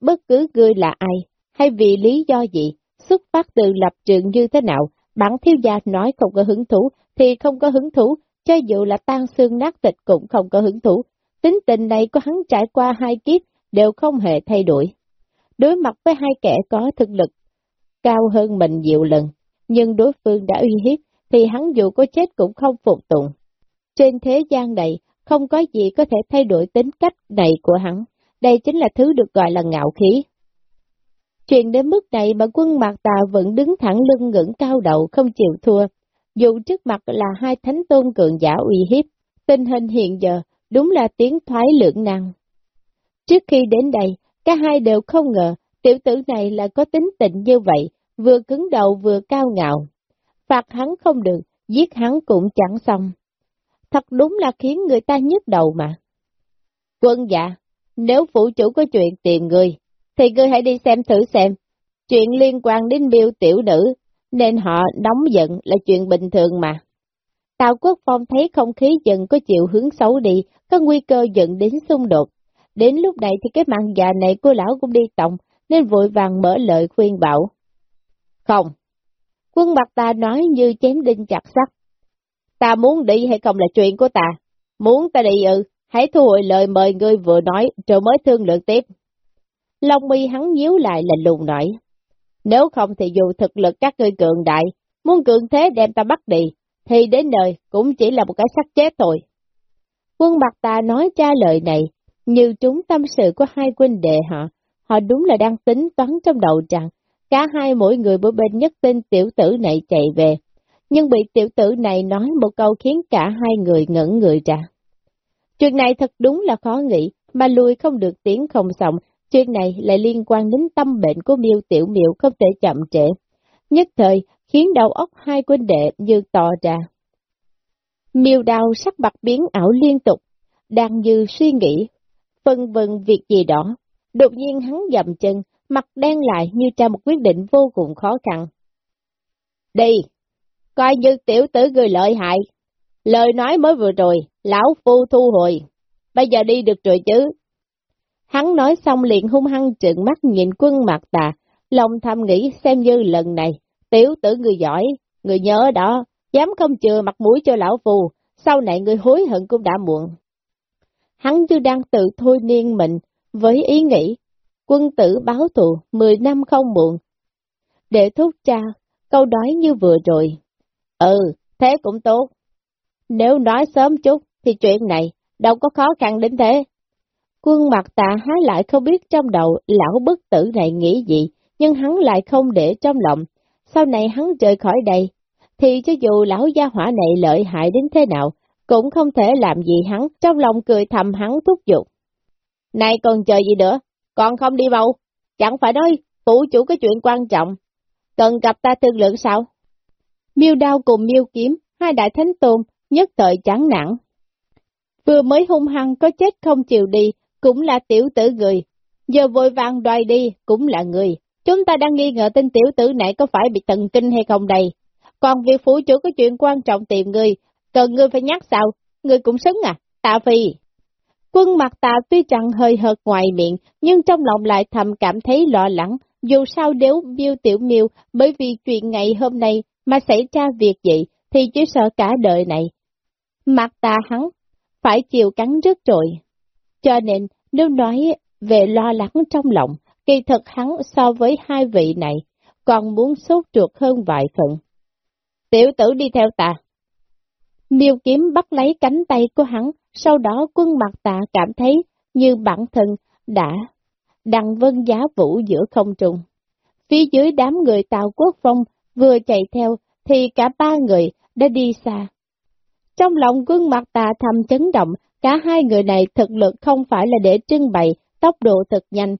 bất cứ người là ai, hay vì lý do gì, xuất phát từ lập trường như thế nào, bản thiếu gia nói không có hứng thú, thì không có hứng thú, cho dù là tan xương nát thịt cũng không có hứng thú. Tính tình này của hắn trải qua hai kiếp, đều không hề thay đổi. Đối mặt với hai kẻ có thực lực cao hơn mình nhiều lần, nhưng đối phương đã uy hiếp, thì hắn dù có chết cũng không phục tùng. Trên thế gian này, không có gì có thể thay đổi tính cách này của hắn. Đây chính là thứ được gọi là ngạo khí. Chuyện đến mức này mà quân Mạc Tà vẫn đứng thẳng lưng ngẩng cao đầu không chịu thua. Dù trước mặt là hai thánh tôn cường giả uy hiếp, tình hình hiện giờ đúng là tiếng thoái lưỡng năng. Trước khi đến đây, cả hai đều không ngờ tiểu tử này là có tính tình như vậy, vừa cứng đầu vừa cao ngạo. Phạt hắn không được, giết hắn cũng chẳng xong. Thật đúng là khiến người ta nhức đầu mà. Quân dạ, nếu phụ chủ có chuyện tìm người, thì ngươi hãy đi xem thử xem. Chuyện liên quan đến biêu tiểu nữ, nên họ nóng giận là chuyện bình thường mà. Tào Quốc Phong thấy không khí dần có chiều hướng xấu đi, có nguy cơ dẫn đến xung đột. Đến lúc này thì cái mạng già này của lão cũng đi tổng, nên vội vàng mở lời khuyên bảo. Không. Quân mặt ta nói như chém đinh chặt sắt. Ta muốn đi hay không là chuyện của ta. Muốn ta đi ừ, hãy thu hồi lời mời ngươi vừa nói rồi mới thương lượng tiếp. Long mi hắn nhíu lại lạnh lùng nói. Nếu không thì dù thực lực các ngươi cường đại, muốn cường thế đem ta bắt đi, thì đến nơi cũng chỉ là một cái sắc chết thôi. Quân mặt ta nói tra lời này, như chúng tâm sự của hai huynh đệ họ, họ đúng là đang tính toán trong đầu rằng, cả hai mỗi người mỗi bên nhất tin tiểu tử này chạy về, nhưng bị tiểu tử này nói một câu khiến cả hai người ngẩn người ra. Chuyện này thật đúng là khó nghĩ, mà lùi không được tiếng không xong, chuyện này lại liên quan đến tâm bệnh của miêu tiểu miệu không thể chậm trễ. Nhất thời, khiến đầu óc hai quân đệ như tò ra. Miêu đào sắc mặt biến ảo liên tục, đang như suy nghĩ, phân vân việc gì đó. Đột nhiên hắn dầm chân, mặt đen lại như ra một quyết định vô cùng khó khăn. Đi! Coi như tiểu tử người lợi hại. Lời nói mới vừa rồi, lão phu thu hồi. Bây giờ đi được rồi chứ. Hắn nói xong liền hung hăng trợn mắt nhìn quân mặt tà, lòng thầm nghĩ xem như lần này, tiểu tử người giỏi, người nhớ đó, dám không chừa mặt mũi cho lão phù, sau này người hối hận cũng đã muộn. Hắn như đang tự thôi niên mình, với ý nghĩ, quân tử báo thù, 10 năm không muộn. Để thúc cha, câu nói như vừa rồi. Ừ, thế cũng tốt. Nếu nói sớm chút, thì chuyện này đâu có khó khăn đến thế. Quân mặt tạ há lại không biết trong đầu lão bất tử này nghĩ gì, nhưng hắn lại không để trong lòng. Sau này hắn rời khỏi đây, thì cho dù lão gia hỏa này lợi hại đến thế nào, cũng không thể làm gì hắn, trong lòng cười thầm hắn thúc giục. Này còn chờ gì nữa, còn không đi bầu chẳng phải nói phụ chủ cái chuyện quan trọng, cần gặp ta thương lượng sao? Miêu đao cùng miêu kiếm, hai đại thánh tôn, nhất thời chán nản. Vừa mới hung hăng có chết không chịu đi, cũng là tiểu tử người, giờ vội vàng đòi đi, cũng là người. Chúng ta đang nghi ngờ tên tiểu tử này có phải bị tần kinh hay không đây. Còn việc phủ chủ có chuyện quan trọng tìm người, cần ngươi phải nhắc sao, ngươi cũng xứng à, tạ phi. Quân mặt tạ tuy chẳng hơi hợt ngoài miệng, nhưng trong lòng lại thầm cảm thấy lo lắng, dù sao nếu miêu tiểu miêu bởi vì chuyện ngày hôm nay mà xảy ra việc gì, thì chỉ sợ cả đời này. Mặt tạ hắn, phải chịu cắn rứt rồi. Cho nên, nếu nói về lo lắng trong lòng, kỳ thực hắn so với hai vị này, còn muốn sốt ruột hơn vài phần. Tiểu tử đi theo ta. Miêu kiếm bắt lấy cánh tay của hắn, sau đó quân mặt tạ cảm thấy như bản thân đã đằng vân giá vũ giữa không trung. Phía dưới đám người Tàu Quốc Phong vừa chạy theo, thì cả ba người đã đi xa. Trong lòng quân mặt tà thầm chấn động, cả hai người này thực lực không phải là để trưng bày, tốc độ thật nhanh.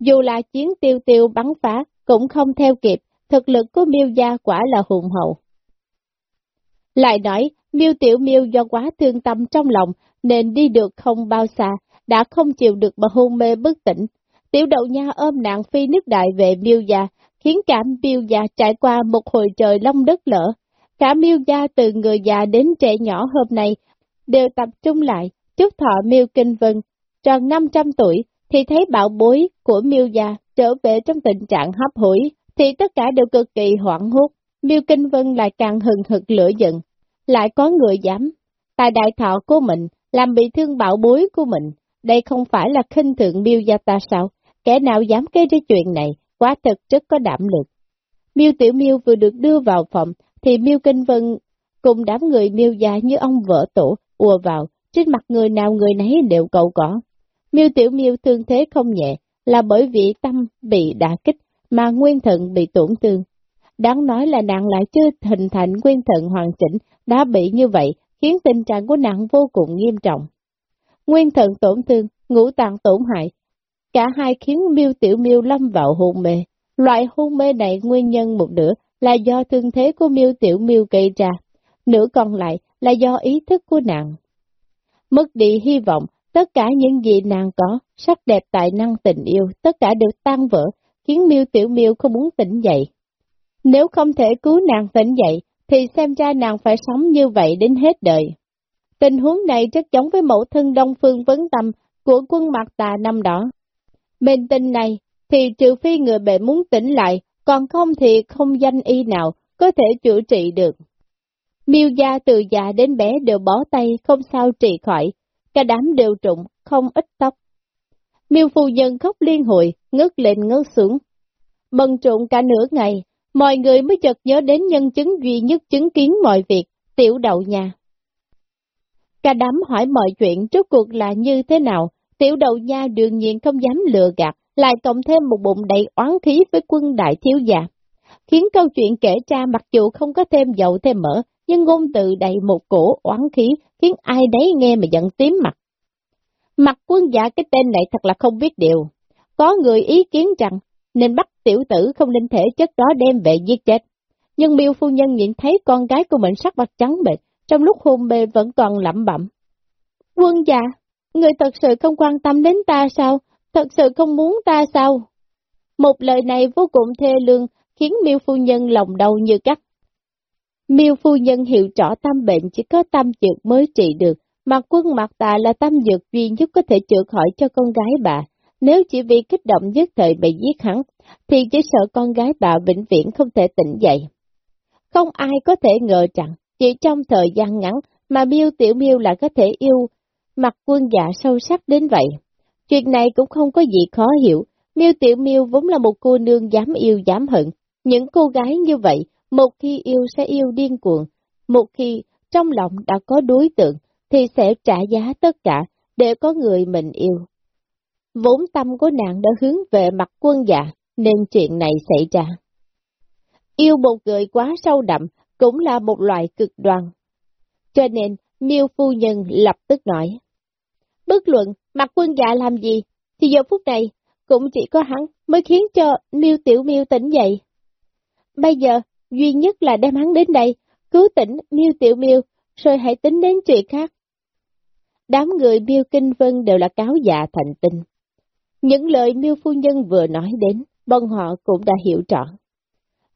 Dù là chiến tiêu tiêu bắn phá, cũng không theo kịp, thực lực của miêu gia quả là hùng hậu. Lại nói, miêu tiểu miêu do quá thương tâm trong lòng, nên đi được không bao xa, đã không chịu được mà hôn mê bất tỉnh. Tiểu đậu nha ôm nạn phi nước đại về miêu gia, khiến cả miêu gia trải qua một hồi trời long đất lỡ. Cả miêu gia từ người già đến trẻ nhỏ hôm nay, đều tập trung lại, chúc thọ miêu kinh vân, tròn 500 tuổi, thì thấy bảo bối của miêu già trở về trong tình trạng hấp hủi, thì tất cả đều cực kỳ hoảng hốt. Miêu Kinh Vân lại càng hừng hực lửa giận, lại có người dám, tại đại thọ của mình, làm bị thương bảo bối của mình, đây không phải là khinh thượng miêu gia ta sao, kẻ nào dám kể ra chuyện này, quá thật rất có đảm lực. Miêu Tiểu Miêu vừa được đưa vào phòng, thì Miêu Kinh Vân cùng đám người miêu gia như ông vợ tổ ùa vào, trên mặt người nào người nấy đều cầu cỏ. Miêu Tiểu Miêu thương thế không nhẹ, là bởi vì tâm bị đả kích mà nguyên thận bị tổn thương. Đáng nói là nàng lại chưa hình thành nguyên thận hoàn chỉnh, đã bị như vậy, khiến tình trạng của nàng vô cùng nghiêm trọng. Nguyên thận tổn thương, ngũ tạng tổn hại, cả hai khiến miêu tiểu miêu lâm vào hôn mê. Loại hôn mê này nguyên nhân một nửa là do thương thế của miêu tiểu miêu gây ra, nửa còn lại là do ý thức của nàng. Mất đi hy vọng, tất cả những gì nàng có, sắc đẹp tài năng tình yêu, tất cả đều tan vỡ, khiến miêu tiểu miêu không muốn tỉnh dậy. Nếu không thể cứu nàng tỉnh dậy, thì xem ra nàng phải sống như vậy đến hết đời. Tình huống này rất giống với mẫu thân Đông Phương Vấn Tâm của quân Mạc Tà năm đó. Bên tình này, thì trừ phi người bệnh muốn tỉnh lại, còn không thì không danh y nào có thể chữa trị được. Miêu gia từ già đến bé đều bỏ tay, không sao trị khỏi, cả đám đều trụng, không ít tóc. Miêu phu nhân khóc liên hồi, ngước lên ngước xuống. Bần trụng cả nửa ngày, mọi người mới chợt nhớ đến nhân chứng duy nhất chứng kiến mọi việc, tiểu đậu nhà. Cả đám hỏi mọi chuyện trước cuộc là như thế nào, tiểu đậu nha đương nhiên không dám lừa gạt, lại cộng thêm một bụng đầy oán khí với quân đại thiếu gia. Khiến câu chuyện kể ra mặc dù không có thêm dầu thêm mỡ, nhưng ngôn từ đầy một cổ oán khí, khiến ai đấy nghe mà giận tím mặt. Mặt quân giả cái tên này thật là không biết điều. Có người ý kiến rằng, nên bắt tiểu tử không nên thể chất đó đem về giết chết. Nhưng miêu phu nhân nhìn thấy con gái của mình sắc mặt trắng bệch, trong lúc hôn mê vẫn còn lẩm bẩm. Quân già, người thật sự không quan tâm đến ta sao? Thật sự không muốn ta sao? Một lời này vô cùng thê lương, khiến miêu phu nhân lòng đau như cắt. Miêu phu nhân hiểu rõ tâm bệnh chỉ có tâm dược mới trị được, mà quân mặt tà là tâm dược duy nhất có thể chữa khỏi cho con gái bà. Nếu chỉ vì kích động nhất thời bị giết hắn, thì chỉ sợ con gái bà vĩnh viễn không thể tỉnh dậy. Không ai có thể ngờ rằng, chỉ trong thời gian ngắn mà miêu tiểu miêu lại có thể yêu mặt quân dạ sâu sắc đến vậy. Chuyện này cũng không có gì khó hiểu, miêu tiểu miêu vốn là một cô nương dám yêu dám hận. Những cô gái như vậy, một khi yêu sẽ yêu điên cuồng, một khi trong lòng đã có đối tượng, thì sẽ trả giá tất cả để có người mình yêu. Vốn tâm của nàng đã hướng về mặt quân dạ, nên chuyện này xảy ra. Yêu một người quá sâu đậm cũng là một loại cực đoan. Cho nên, miêu phu nhân lập tức nói. Bất luận, mặt quân dạ làm gì, thì giờ phút này, cũng chỉ có hắn mới khiến cho miêu tiểu miêu tỉnh dậy. Bây giờ, duy nhất là đem hắn đến đây, cứu tỉnh miêu tiểu miêu, rồi hãy tính đến chuyện khác. Đám người miêu kinh vân đều là cáo già thành tinh. Những lời miêu phu nhân vừa nói đến, bọn họ cũng đã hiểu rõ.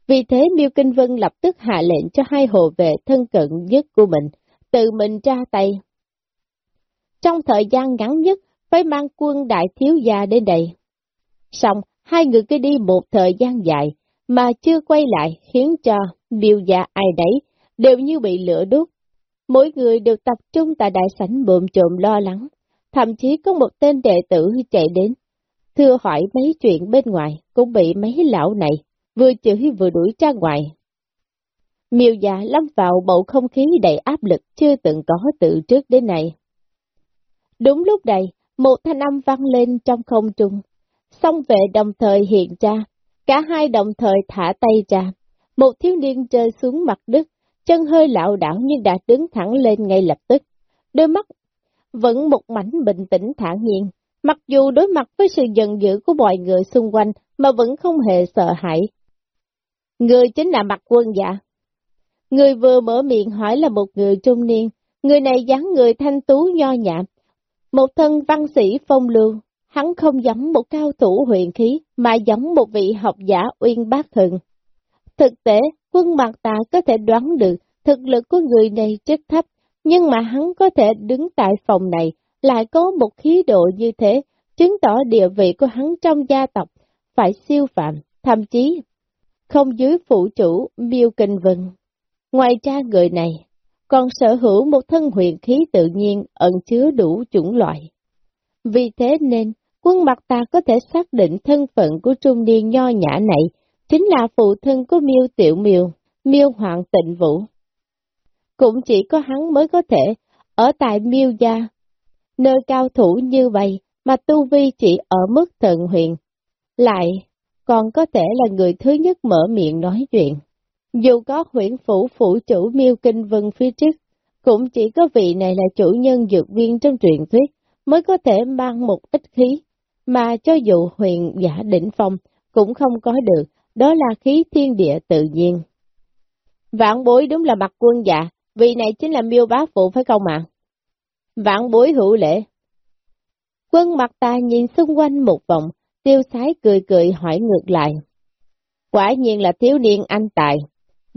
Vì thế miêu kinh vân lập tức hạ lệnh cho hai hồ vệ thân cận nhất của mình, tự mình ra tay. Trong thời gian ngắn nhất, phải mang quân đại thiếu gia đến đây. Xong, hai người cứ đi một thời gian dài, mà chưa quay lại khiến cho miêu gia ai đấy đều như bị lửa đốt. Mỗi người đều tập trung tại đại sảnh bộm trộm lo lắng, thậm chí có một tên đệ tử chạy đến, thưa hỏi mấy chuyện bên ngoài, cũng bị mấy lão này vừa chửi vừa đuổi ra ngoài. Miêu già lâm vào bầu không khí đầy áp lực chưa từng có từ trước đến nay. Đúng lúc này, một thanh âm vang lên trong không trung, song vệ đồng thời hiện ra, cả hai đồng thời thả tay ra. Một thiếu niên rơi xuống mặt đất, chân hơi lạo đảo nhưng đã đứng thẳng lên ngay lập tức. Đôi mắt vẫn một mảnh bình tĩnh thản nhiên, mặc dù đối mặt với sự giận dữ của mọi người xung quanh mà vẫn không hề sợ hãi. Người chính là mặt quân dạ. Người vừa mở miệng hỏi là một người trung niên, người này dáng người thanh tú nho nhã, một thân văn sĩ phong lưu, hắn không giống một cao thủ huyền khí, mà giống một vị học giả uyên bác hừng. Thực tế, quân mặt tà có thể đoán được thực lực của người này rất thấp, nhưng mà hắn có thể đứng tại phòng này, lại có một khí độ như thế, chứng tỏ địa vị của hắn trong gia tộc phải siêu phạm, thậm chí không dưới phụ chủ Miêu Kinh Vân. Ngoài ra người này, còn sở hữu một thân huyền khí tự nhiên ẩn chứa đủ chủng loại. Vì thế nên, quân mặt ta có thể xác định thân phận của trung niên nho nhã này chính là phụ thân của miêu tiểu miêu, miêu hoàng tịnh vũ. Cũng chỉ có hắn mới có thể ở tại miêu gia, nơi cao thủ như vậy mà tu vi chỉ ở mức thần huyền, lại còn có thể là người thứ nhất mở miệng nói chuyện. Dù có huyện phủ phủ chủ miêu kinh vân phía trước, cũng chỉ có vị này là chủ nhân dược viên trong truyền thuyết, mới có thể mang một ít khí, mà cho dù huyền giả đỉnh phong cũng không có được, đó là khí thiên địa tự nhiên. Vạn bối đúng là mặt quân dạ, vị này chính là miêu bá phụ phải không ạ? Vạn bối hữu lễ. Quân mặt ta nhìn xung quanh một vòng, tiêu sái cười cười hỏi ngược lại. Quả nhiên là thiếu niên anh tài.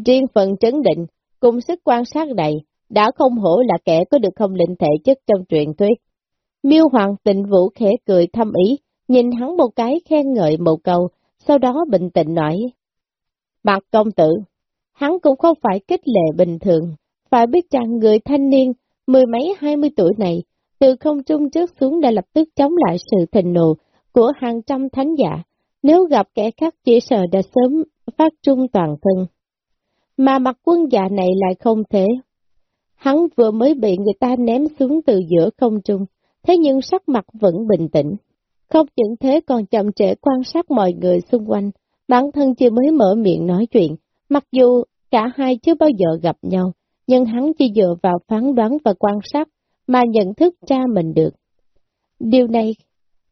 Riêng phần chấn định, cùng sức quan sát đầy, đã không hổ là kẻ có được không linh thể chất trong truyền thuyết. Miêu Hoàng tịnh vũ khẽ cười thâm ý, nhìn hắn một cái khen ngợi một câu, sau đó bình tĩnh nói. Mặt công tử, hắn cũng không phải kích lệ bình thường, phải biết rằng người thanh niên, mười mấy hai mươi tuổi này, từ không trung trước xuống đã lập tức chống lại sự thịnh nộ của hàng trăm thánh giả, nếu gặp kẻ khác chỉ sợ đã sớm phát trung toàn thân. Mà mặt quân giả này lại không thế. Hắn vừa mới bị người ta ném xuống từ giữa không trung, thế nhưng sắc mặt vẫn bình tĩnh. Không những thế còn chậm trễ quan sát mọi người xung quanh, bản thân chưa mới mở miệng nói chuyện, mặc dù cả hai chưa bao giờ gặp nhau, nhưng hắn chỉ dựa vào phán đoán và quan sát mà nhận thức ra mình được. Điều này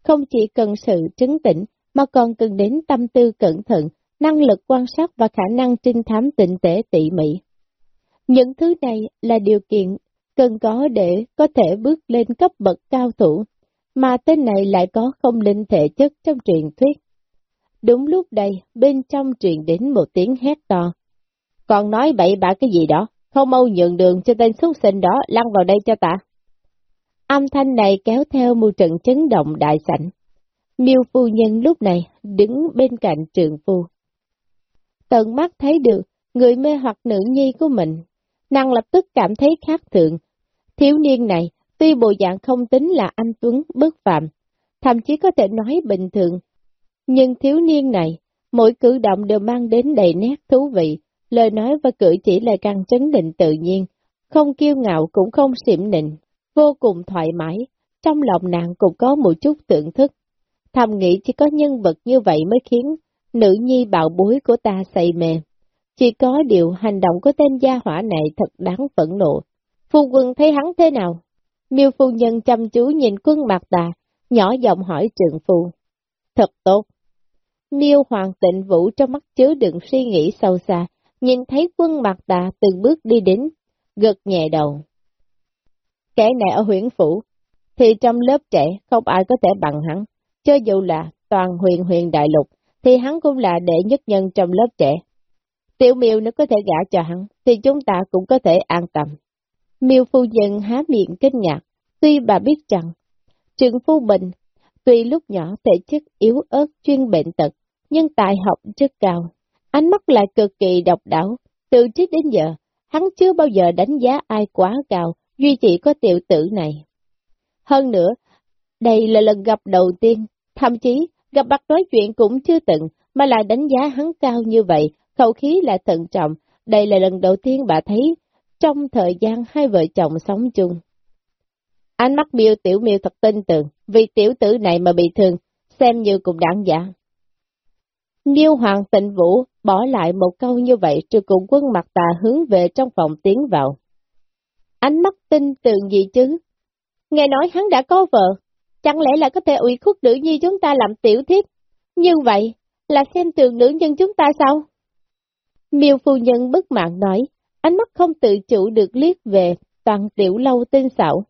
không chỉ cần sự trấn tĩnh mà còn cần đến tâm tư cẩn thận, năng lực quan sát và khả năng trinh thám tinh tế tỉ mỉ. Những thứ này là điều kiện cần có để có thể bước lên cấp bậc cao thủ, mà tên này lại có không linh thể chất trong truyền thuyết. Đúng lúc đây, bên trong truyền đến một tiếng hét to. Còn nói bậy bạ cái gì đó, không mau nhượng đường cho tên xuất sinh đó lăn vào đây cho ta. Âm thanh này kéo theo một trận chấn động đại sảnh. Miêu phu nhân lúc này đứng bên cạnh trường phu. Tận mắt thấy được người mê hoặc nữ nhi của mình, nàng lập tức cảm thấy khác thường. Thiếu niên này, tuy bộ dạng không tính là anh Tuấn bất phạm, thậm chí có thể nói bình thường, nhưng thiếu niên này, mỗi cử động đều mang đến đầy nét thú vị, lời nói và cử chỉ lại càng chấn định tự nhiên, không kiêu ngạo cũng không xỉm nịnh, vô cùng thoải mái, trong lòng nàng cũng có một chút tượng thức. Thầm nghĩ chỉ có nhân vật như vậy mới khiến nữ nhi bạo bối của ta say mê. Chỉ có điều hành động của tên gia hỏa này thật đáng phẫn nộ. Phu quân thấy hắn thế nào? Miêu phu nhân chăm chú nhìn quân mặt tà, nhỏ giọng hỏi trượng phu. Thật tốt. Miêu hoàng tịnh vũ trong mắt chứa đựng suy nghĩ sâu xa, nhìn thấy quân mặt tà từng bước đi đến, gật nhẹ đầu. Kẻ này ở huyện phủ, thì trong lớp trẻ không ai có thể bằng hắn, cho dù là toàn huyền huyền đại lục, thì hắn cũng là đệ nhất nhân trong lớp trẻ. Tiểu miêu nếu có thể gả cho hắn, thì chúng ta cũng có thể an tâm. Miêu phu nhân há miệng kinh ngạc, tuy bà biết rằng, trường phu bình, tuy lúc nhỏ thể chất yếu ớt chuyên bệnh tật, nhưng tài học rất cao, ánh mắt lại cực kỳ độc đáo. Từ trước đến giờ, hắn chưa bao giờ đánh giá ai quá cao, duy chỉ có tiểu tử này. Hơn nữa, đây là lần gặp đầu tiên, thậm chí gặp mặt nói chuyện cũng chưa từng, mà lại đánh giá hắn cao như vậy, khẩu khí là thận trọng, đây là lần đầu tiên bà thấy trong thời gian hai vợ chồng sống chung. Ánh mắt miêu tiểu miêu thật tin tưởng, vì tiểu tử này mà bị thương, xem như cũng đáng giả. Miêu Hoàng tịnh Vũ bỏ lại một câu như vậy rồi cùng quân mặt tà hướng về trong phòng tiến vào. Ánh mắt tin tưởng gì chứ? Nghe nói hắn đã có vợ, chẳng lẽ là có thể ủy khuất nữ nhi chúng ta làm tiểu thiếp? Như vậy, là xem thường nữ nhân chúng ta sao? Miêu phu nhân bất mạng nói, ánh mắt không tự chủ được liếc về toàn tiểu lâu tinh xảo.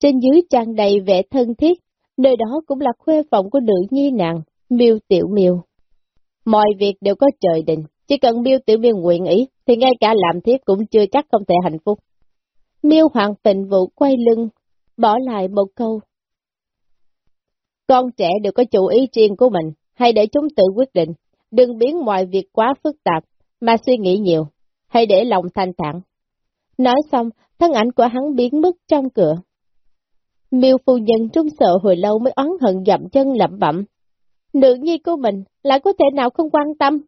Trên dưới tràn đầy vẻ thân thiết, nơi đó cũng là khuê phòng của nữ nhi nàng, miêu tiểu miêu. Mọi việc đều có trời định, chỉ cần miêu tiểu miêu nguyện ý, thì ngay cả làm thiếp cũng chưa chắc không thể hạnh phúc. Miêu hoàng tình vụ quay lưng, bỏ lại một câu. Con trẻ đều có chủ ý riêng của mình, hay để chúng tự quyết định, đừng biến mọi việc quá phức tạp, mà suy nghĩ nhiều, hay để lòng thanh thản. Nói xong, thân ảnh của hắn biến mất trong cửa. Miêu phu nhân trung sợ hồi lâu mới oán hận dậm chân lẩm bẩm. Nữ nhi của mình lại có thể nào không quan tâm?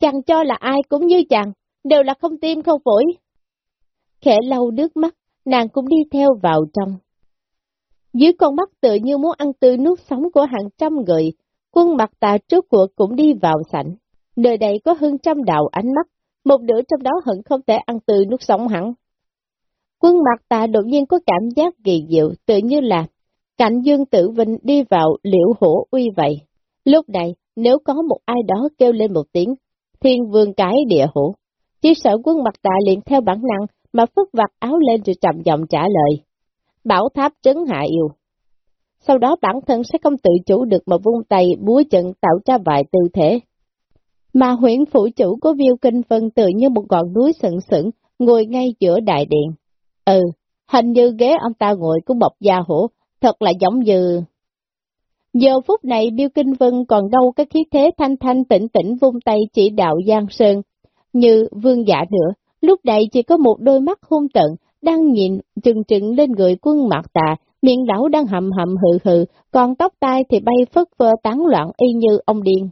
Chàng cho là ai cũng như chàng, đều là không tim không phổi. Khẽ lau nước mắt, nàng cũng đi theo vào trong. Dưới con mắt tự như muốn ăn tươi nuốt sống của hàng trăm người, quân mặt tà trước cuộc cũng đi vào sảnh. Nơi đây có hơn trăm đạo ánh mắt, một nửa trong đó hận không thể ăn từ nuốt sống hẳn. Quân mặt tà đột nhiên có cảm giác kỳ diệu, tự như là cạnh Dương Tử Vinh đi vào liễu hổ uy vậy. Lúc này, nếu có một ai đó kêu lên một tiếng, thiên vương cái địa hổ, chỉ sợ quân mặt tà liền theo bản năng mà phất vặt áo lên rồi trầm giọng trả lời. Bảo tháp trấn hạ yêu. Sau đó bản thân sẽ không tự chủ được mà vung tay búa trận tạo ra vài tư thế. Mà huyện phủ chủ của Viêu Kinh Vân tự như một ngọn núi sừng sững, ngồi ngay giữa đại điện. Ừ, hình như ghế ông ta ngồi cũng bọc da hổ, thật là giống như... Giờ phút này Biêu Kinh Vân còn đâu cái khí thế thanh thanh tĩnh tĩnh vung tay chỉ đạo Giang Sơn, như vương giả nữa, lúc này chỉ có một đôi mắt hung tận, đang nhìn trừng trừng lên người quân mạc tà, miệng đảo đang hầm hầm hừ hừ, còn tóc tai thì bay phất phơ tán loạn y như ông điên.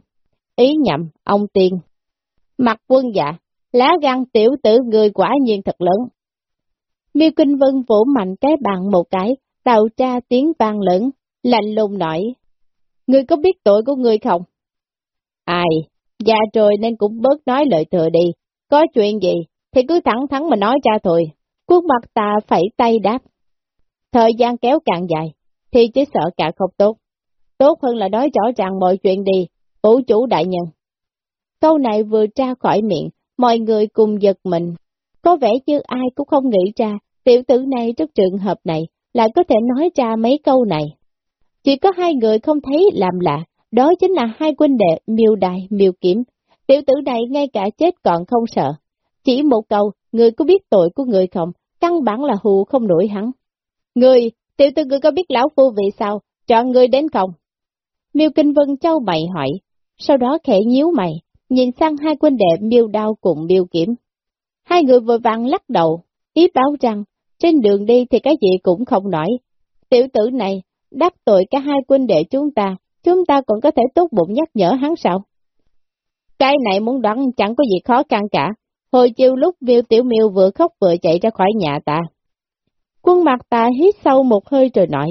Ý nhầm, ông tiên. Mặt quân dạ, lá gan tiểu tử người quả nhiên thật lớn. Miêu Kinh Vân vỗ mạnh cái bàn một cái, tạo ra tiếng vang lớn, lạnh lùng nói. Ngươi có biết tội của ngươi không? Ai, già rồi nên cũng bớt nói lời thừa đi, có chuyện gì thì cứ thẳng thắn mà nói ra thôi. Quốc mặt ta phải tay đáp. Thời gian kéo càng dài, thì chỉ sợ cả không tốt. Tốt hơn là nói rõ ràng mọi chuyện đi, ủ chủ đại nhân. Câu này vừa ra khỏi miệng, mọi người cùng giật mình. Có vẻ như ai cũng không nghĩ ra, tiểu tử này trong trường hợp này lại có thể nói ra mấy câu này. Chỉ có hai người không thấy làm lạ, đó chính là hai quân đệ miêu đại, miêu kiểm. Tiểu tử này ngay cả chết còn không sợ. Chỉ một câu, người có biết tội của người không, căn bản là hù không nổi hắn. Người, tiểu tử người có biết lão phu vì sao, chọn người đến không? Miêu Kinh Vân châu mày hỏi, sau đó khẽ nhíu mày, nhìn sang hai quân đệ miêu đao cùng miêu kiểm. Hai người vội vàng lắc đầu, ý báo rằng, trên đường đi thì cái gì cũng không nổi. Tiểu tử này, đắc tội cả hai quân đệ chúng ta, chúng ta còn có thể tốt bụng nhắc nhở hắn sao? Cái này muốn đoán chẳng có gì khó khăn cả. Hồi chiều lúc miêu tiểu miêu vừa khóc vừa chạy ra khỏi nhà ta. Quân mặt ta hít sâu một hơi rồi nói.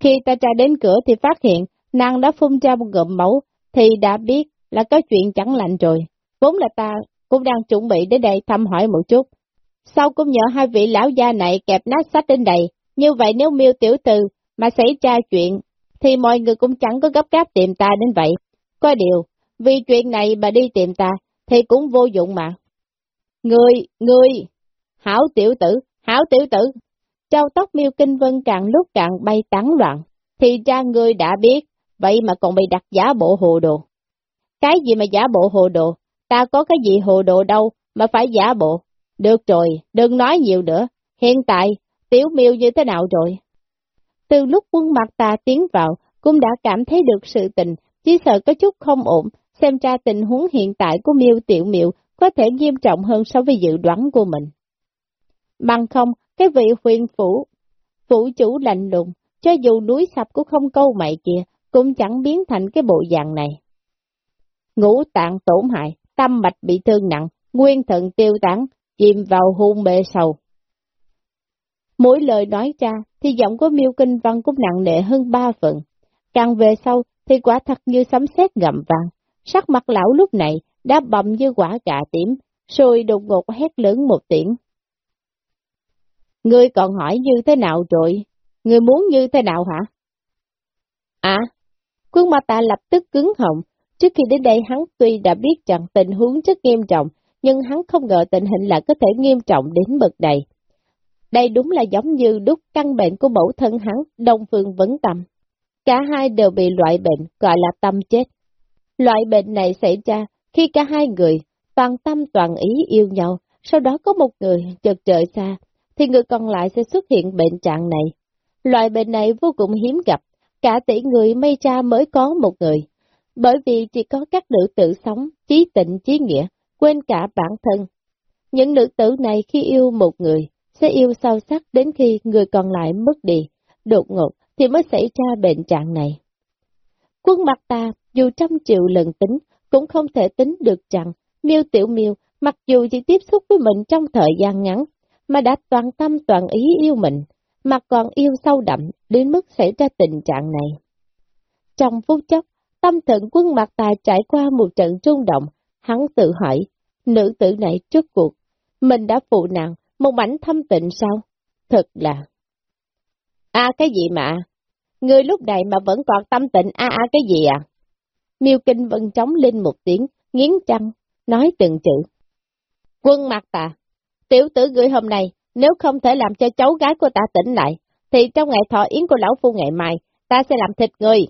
Khi ta ra đến cửa thì phát hiện nàng đã phun ra một ngụm máu, thì đã biết là có chuyện chẳng lành rồi. Vốn là ta cũng đang chuẩn bị đến đây thăm hỏi một chút. Sau cũng nhờ hai vị lão gia này kẹp nát sách đến đây, như vậy nếu miêu tiểu từ mà xảy ra chuyện, thì mọi người cũng chẳng có gấp gáp tìm ta đến vậy. Có điều, vì chuyện này mà đi tìm ta, thì cũng vô dụng mà. Người, người, hảo tiểu tử, hảo tiểu tử, trao tóc miêu kinh vân càng lúc càng bay tán loạn, thì ra người đã biết, vậy mà còn bị đặt giả bộ hồ đồ. Cái gì mà giả bộ hồ đồ, ta có cái gì hồ đồ đâu mà phải giả bộ. Được rồi, đừng nói nhiều nữa, hiện tại, tiểu miêu như thế nào rồi? Từ lúc quân mặt ta tiến vào, cũng đã cảm thấy được sự tình, chỉ sợ có chút không ổn, xem ra tình huống hiện tại của miêu tiểu miêu có thể nghiêm trọng hơn so với dự đoán của mình. Bằng không, cái vị huyền phủ, phủ chủ lạnh lùng, cho dù núi sập cũng không câu mày kia, cũng chẳng biến thành cái bộ dạng này. Ngũ tạng tổn hại, tâm mạch bị thương nặng, nguyên thận tiêu tán, chìm vào hôn bệ sầu. Mỗi lời nói ra thì giọng của miêu kinh văn cũng nặng nề hơn ba phần. Càng về sau thì quả thật như sấm sét gầm vang. Sắc mặt lão lúc này đã bầm như quả cà tím, rồi đột ngột hét lớn một tiếng. Ngươi còn hỏi như thế nào rồi? Ngươi muốn như thế nào hả? À, quân ma ta lập tức cứng họng. Trước khi đến đây hắn tuy đã biết rằng tình huống rất nghiêm trọng, nhưng hắn không ngờ tình hình là có thể nghiêm trọng đến bậc này. Đây đúng là giống như đúc căn bệnh của mẫu thân hắn, Đông Phương Vấn Tâm. Cả hai đều bị loại bệnh gọi là tâm chết. Loại bệnh này xảy ra khi cả hai người toàn tâm toàn ý yêu nhau, sau đó có một người chợt trời xa, thì người còn lại sẽ xuất hiện bệnh trạng này. Loại bệnh này vô cùng hiếm gặp, cả tỷ người mây cha mới có một người, bởi vì chỉ có các nữ tử sống, trí tịnh trí nghĩa, quên cả bản thân. Những nữ tử này khi yêu một người, sẽ yêu sâu sắc đến khi người còn lại mất đi, đột ngột thì mới xảy ra bệnh trạng này. Quân mặt ta, dù trăm triệu lần tính, cũng không thể tính được rằng, miêu tiểu miêu, mặc dù chỉ tiếp xúc với mình trong thời gian ngắn, mà đã toàn tâm toàn ý yêu mình, mà còn yêu sâu đậm đến mức xảy ra tình trạng này. Trong phút chốc, tâm thần quân mặt tài trải qua một trận rung động, hắn tự hỏi, nữ tử này trước cuộc, mình đã phụ nàng một mảnh thâm tịnh sao? Thật là... À cái gì mà? Người lúc này mà vẫn còn tâm tịnh a à, à cái gì à? Miêu Kinh vẫn trống lên một tiếng, nghiến trăng, nói từng chữ. Quân mặt tà tiểu tử gửi hôm nay, nếu không thể làm cho cháu gái của ta tỉnh lại, thì trong ngày thọ yến của lão phu ngày mai, ta sẽ làm thịt người.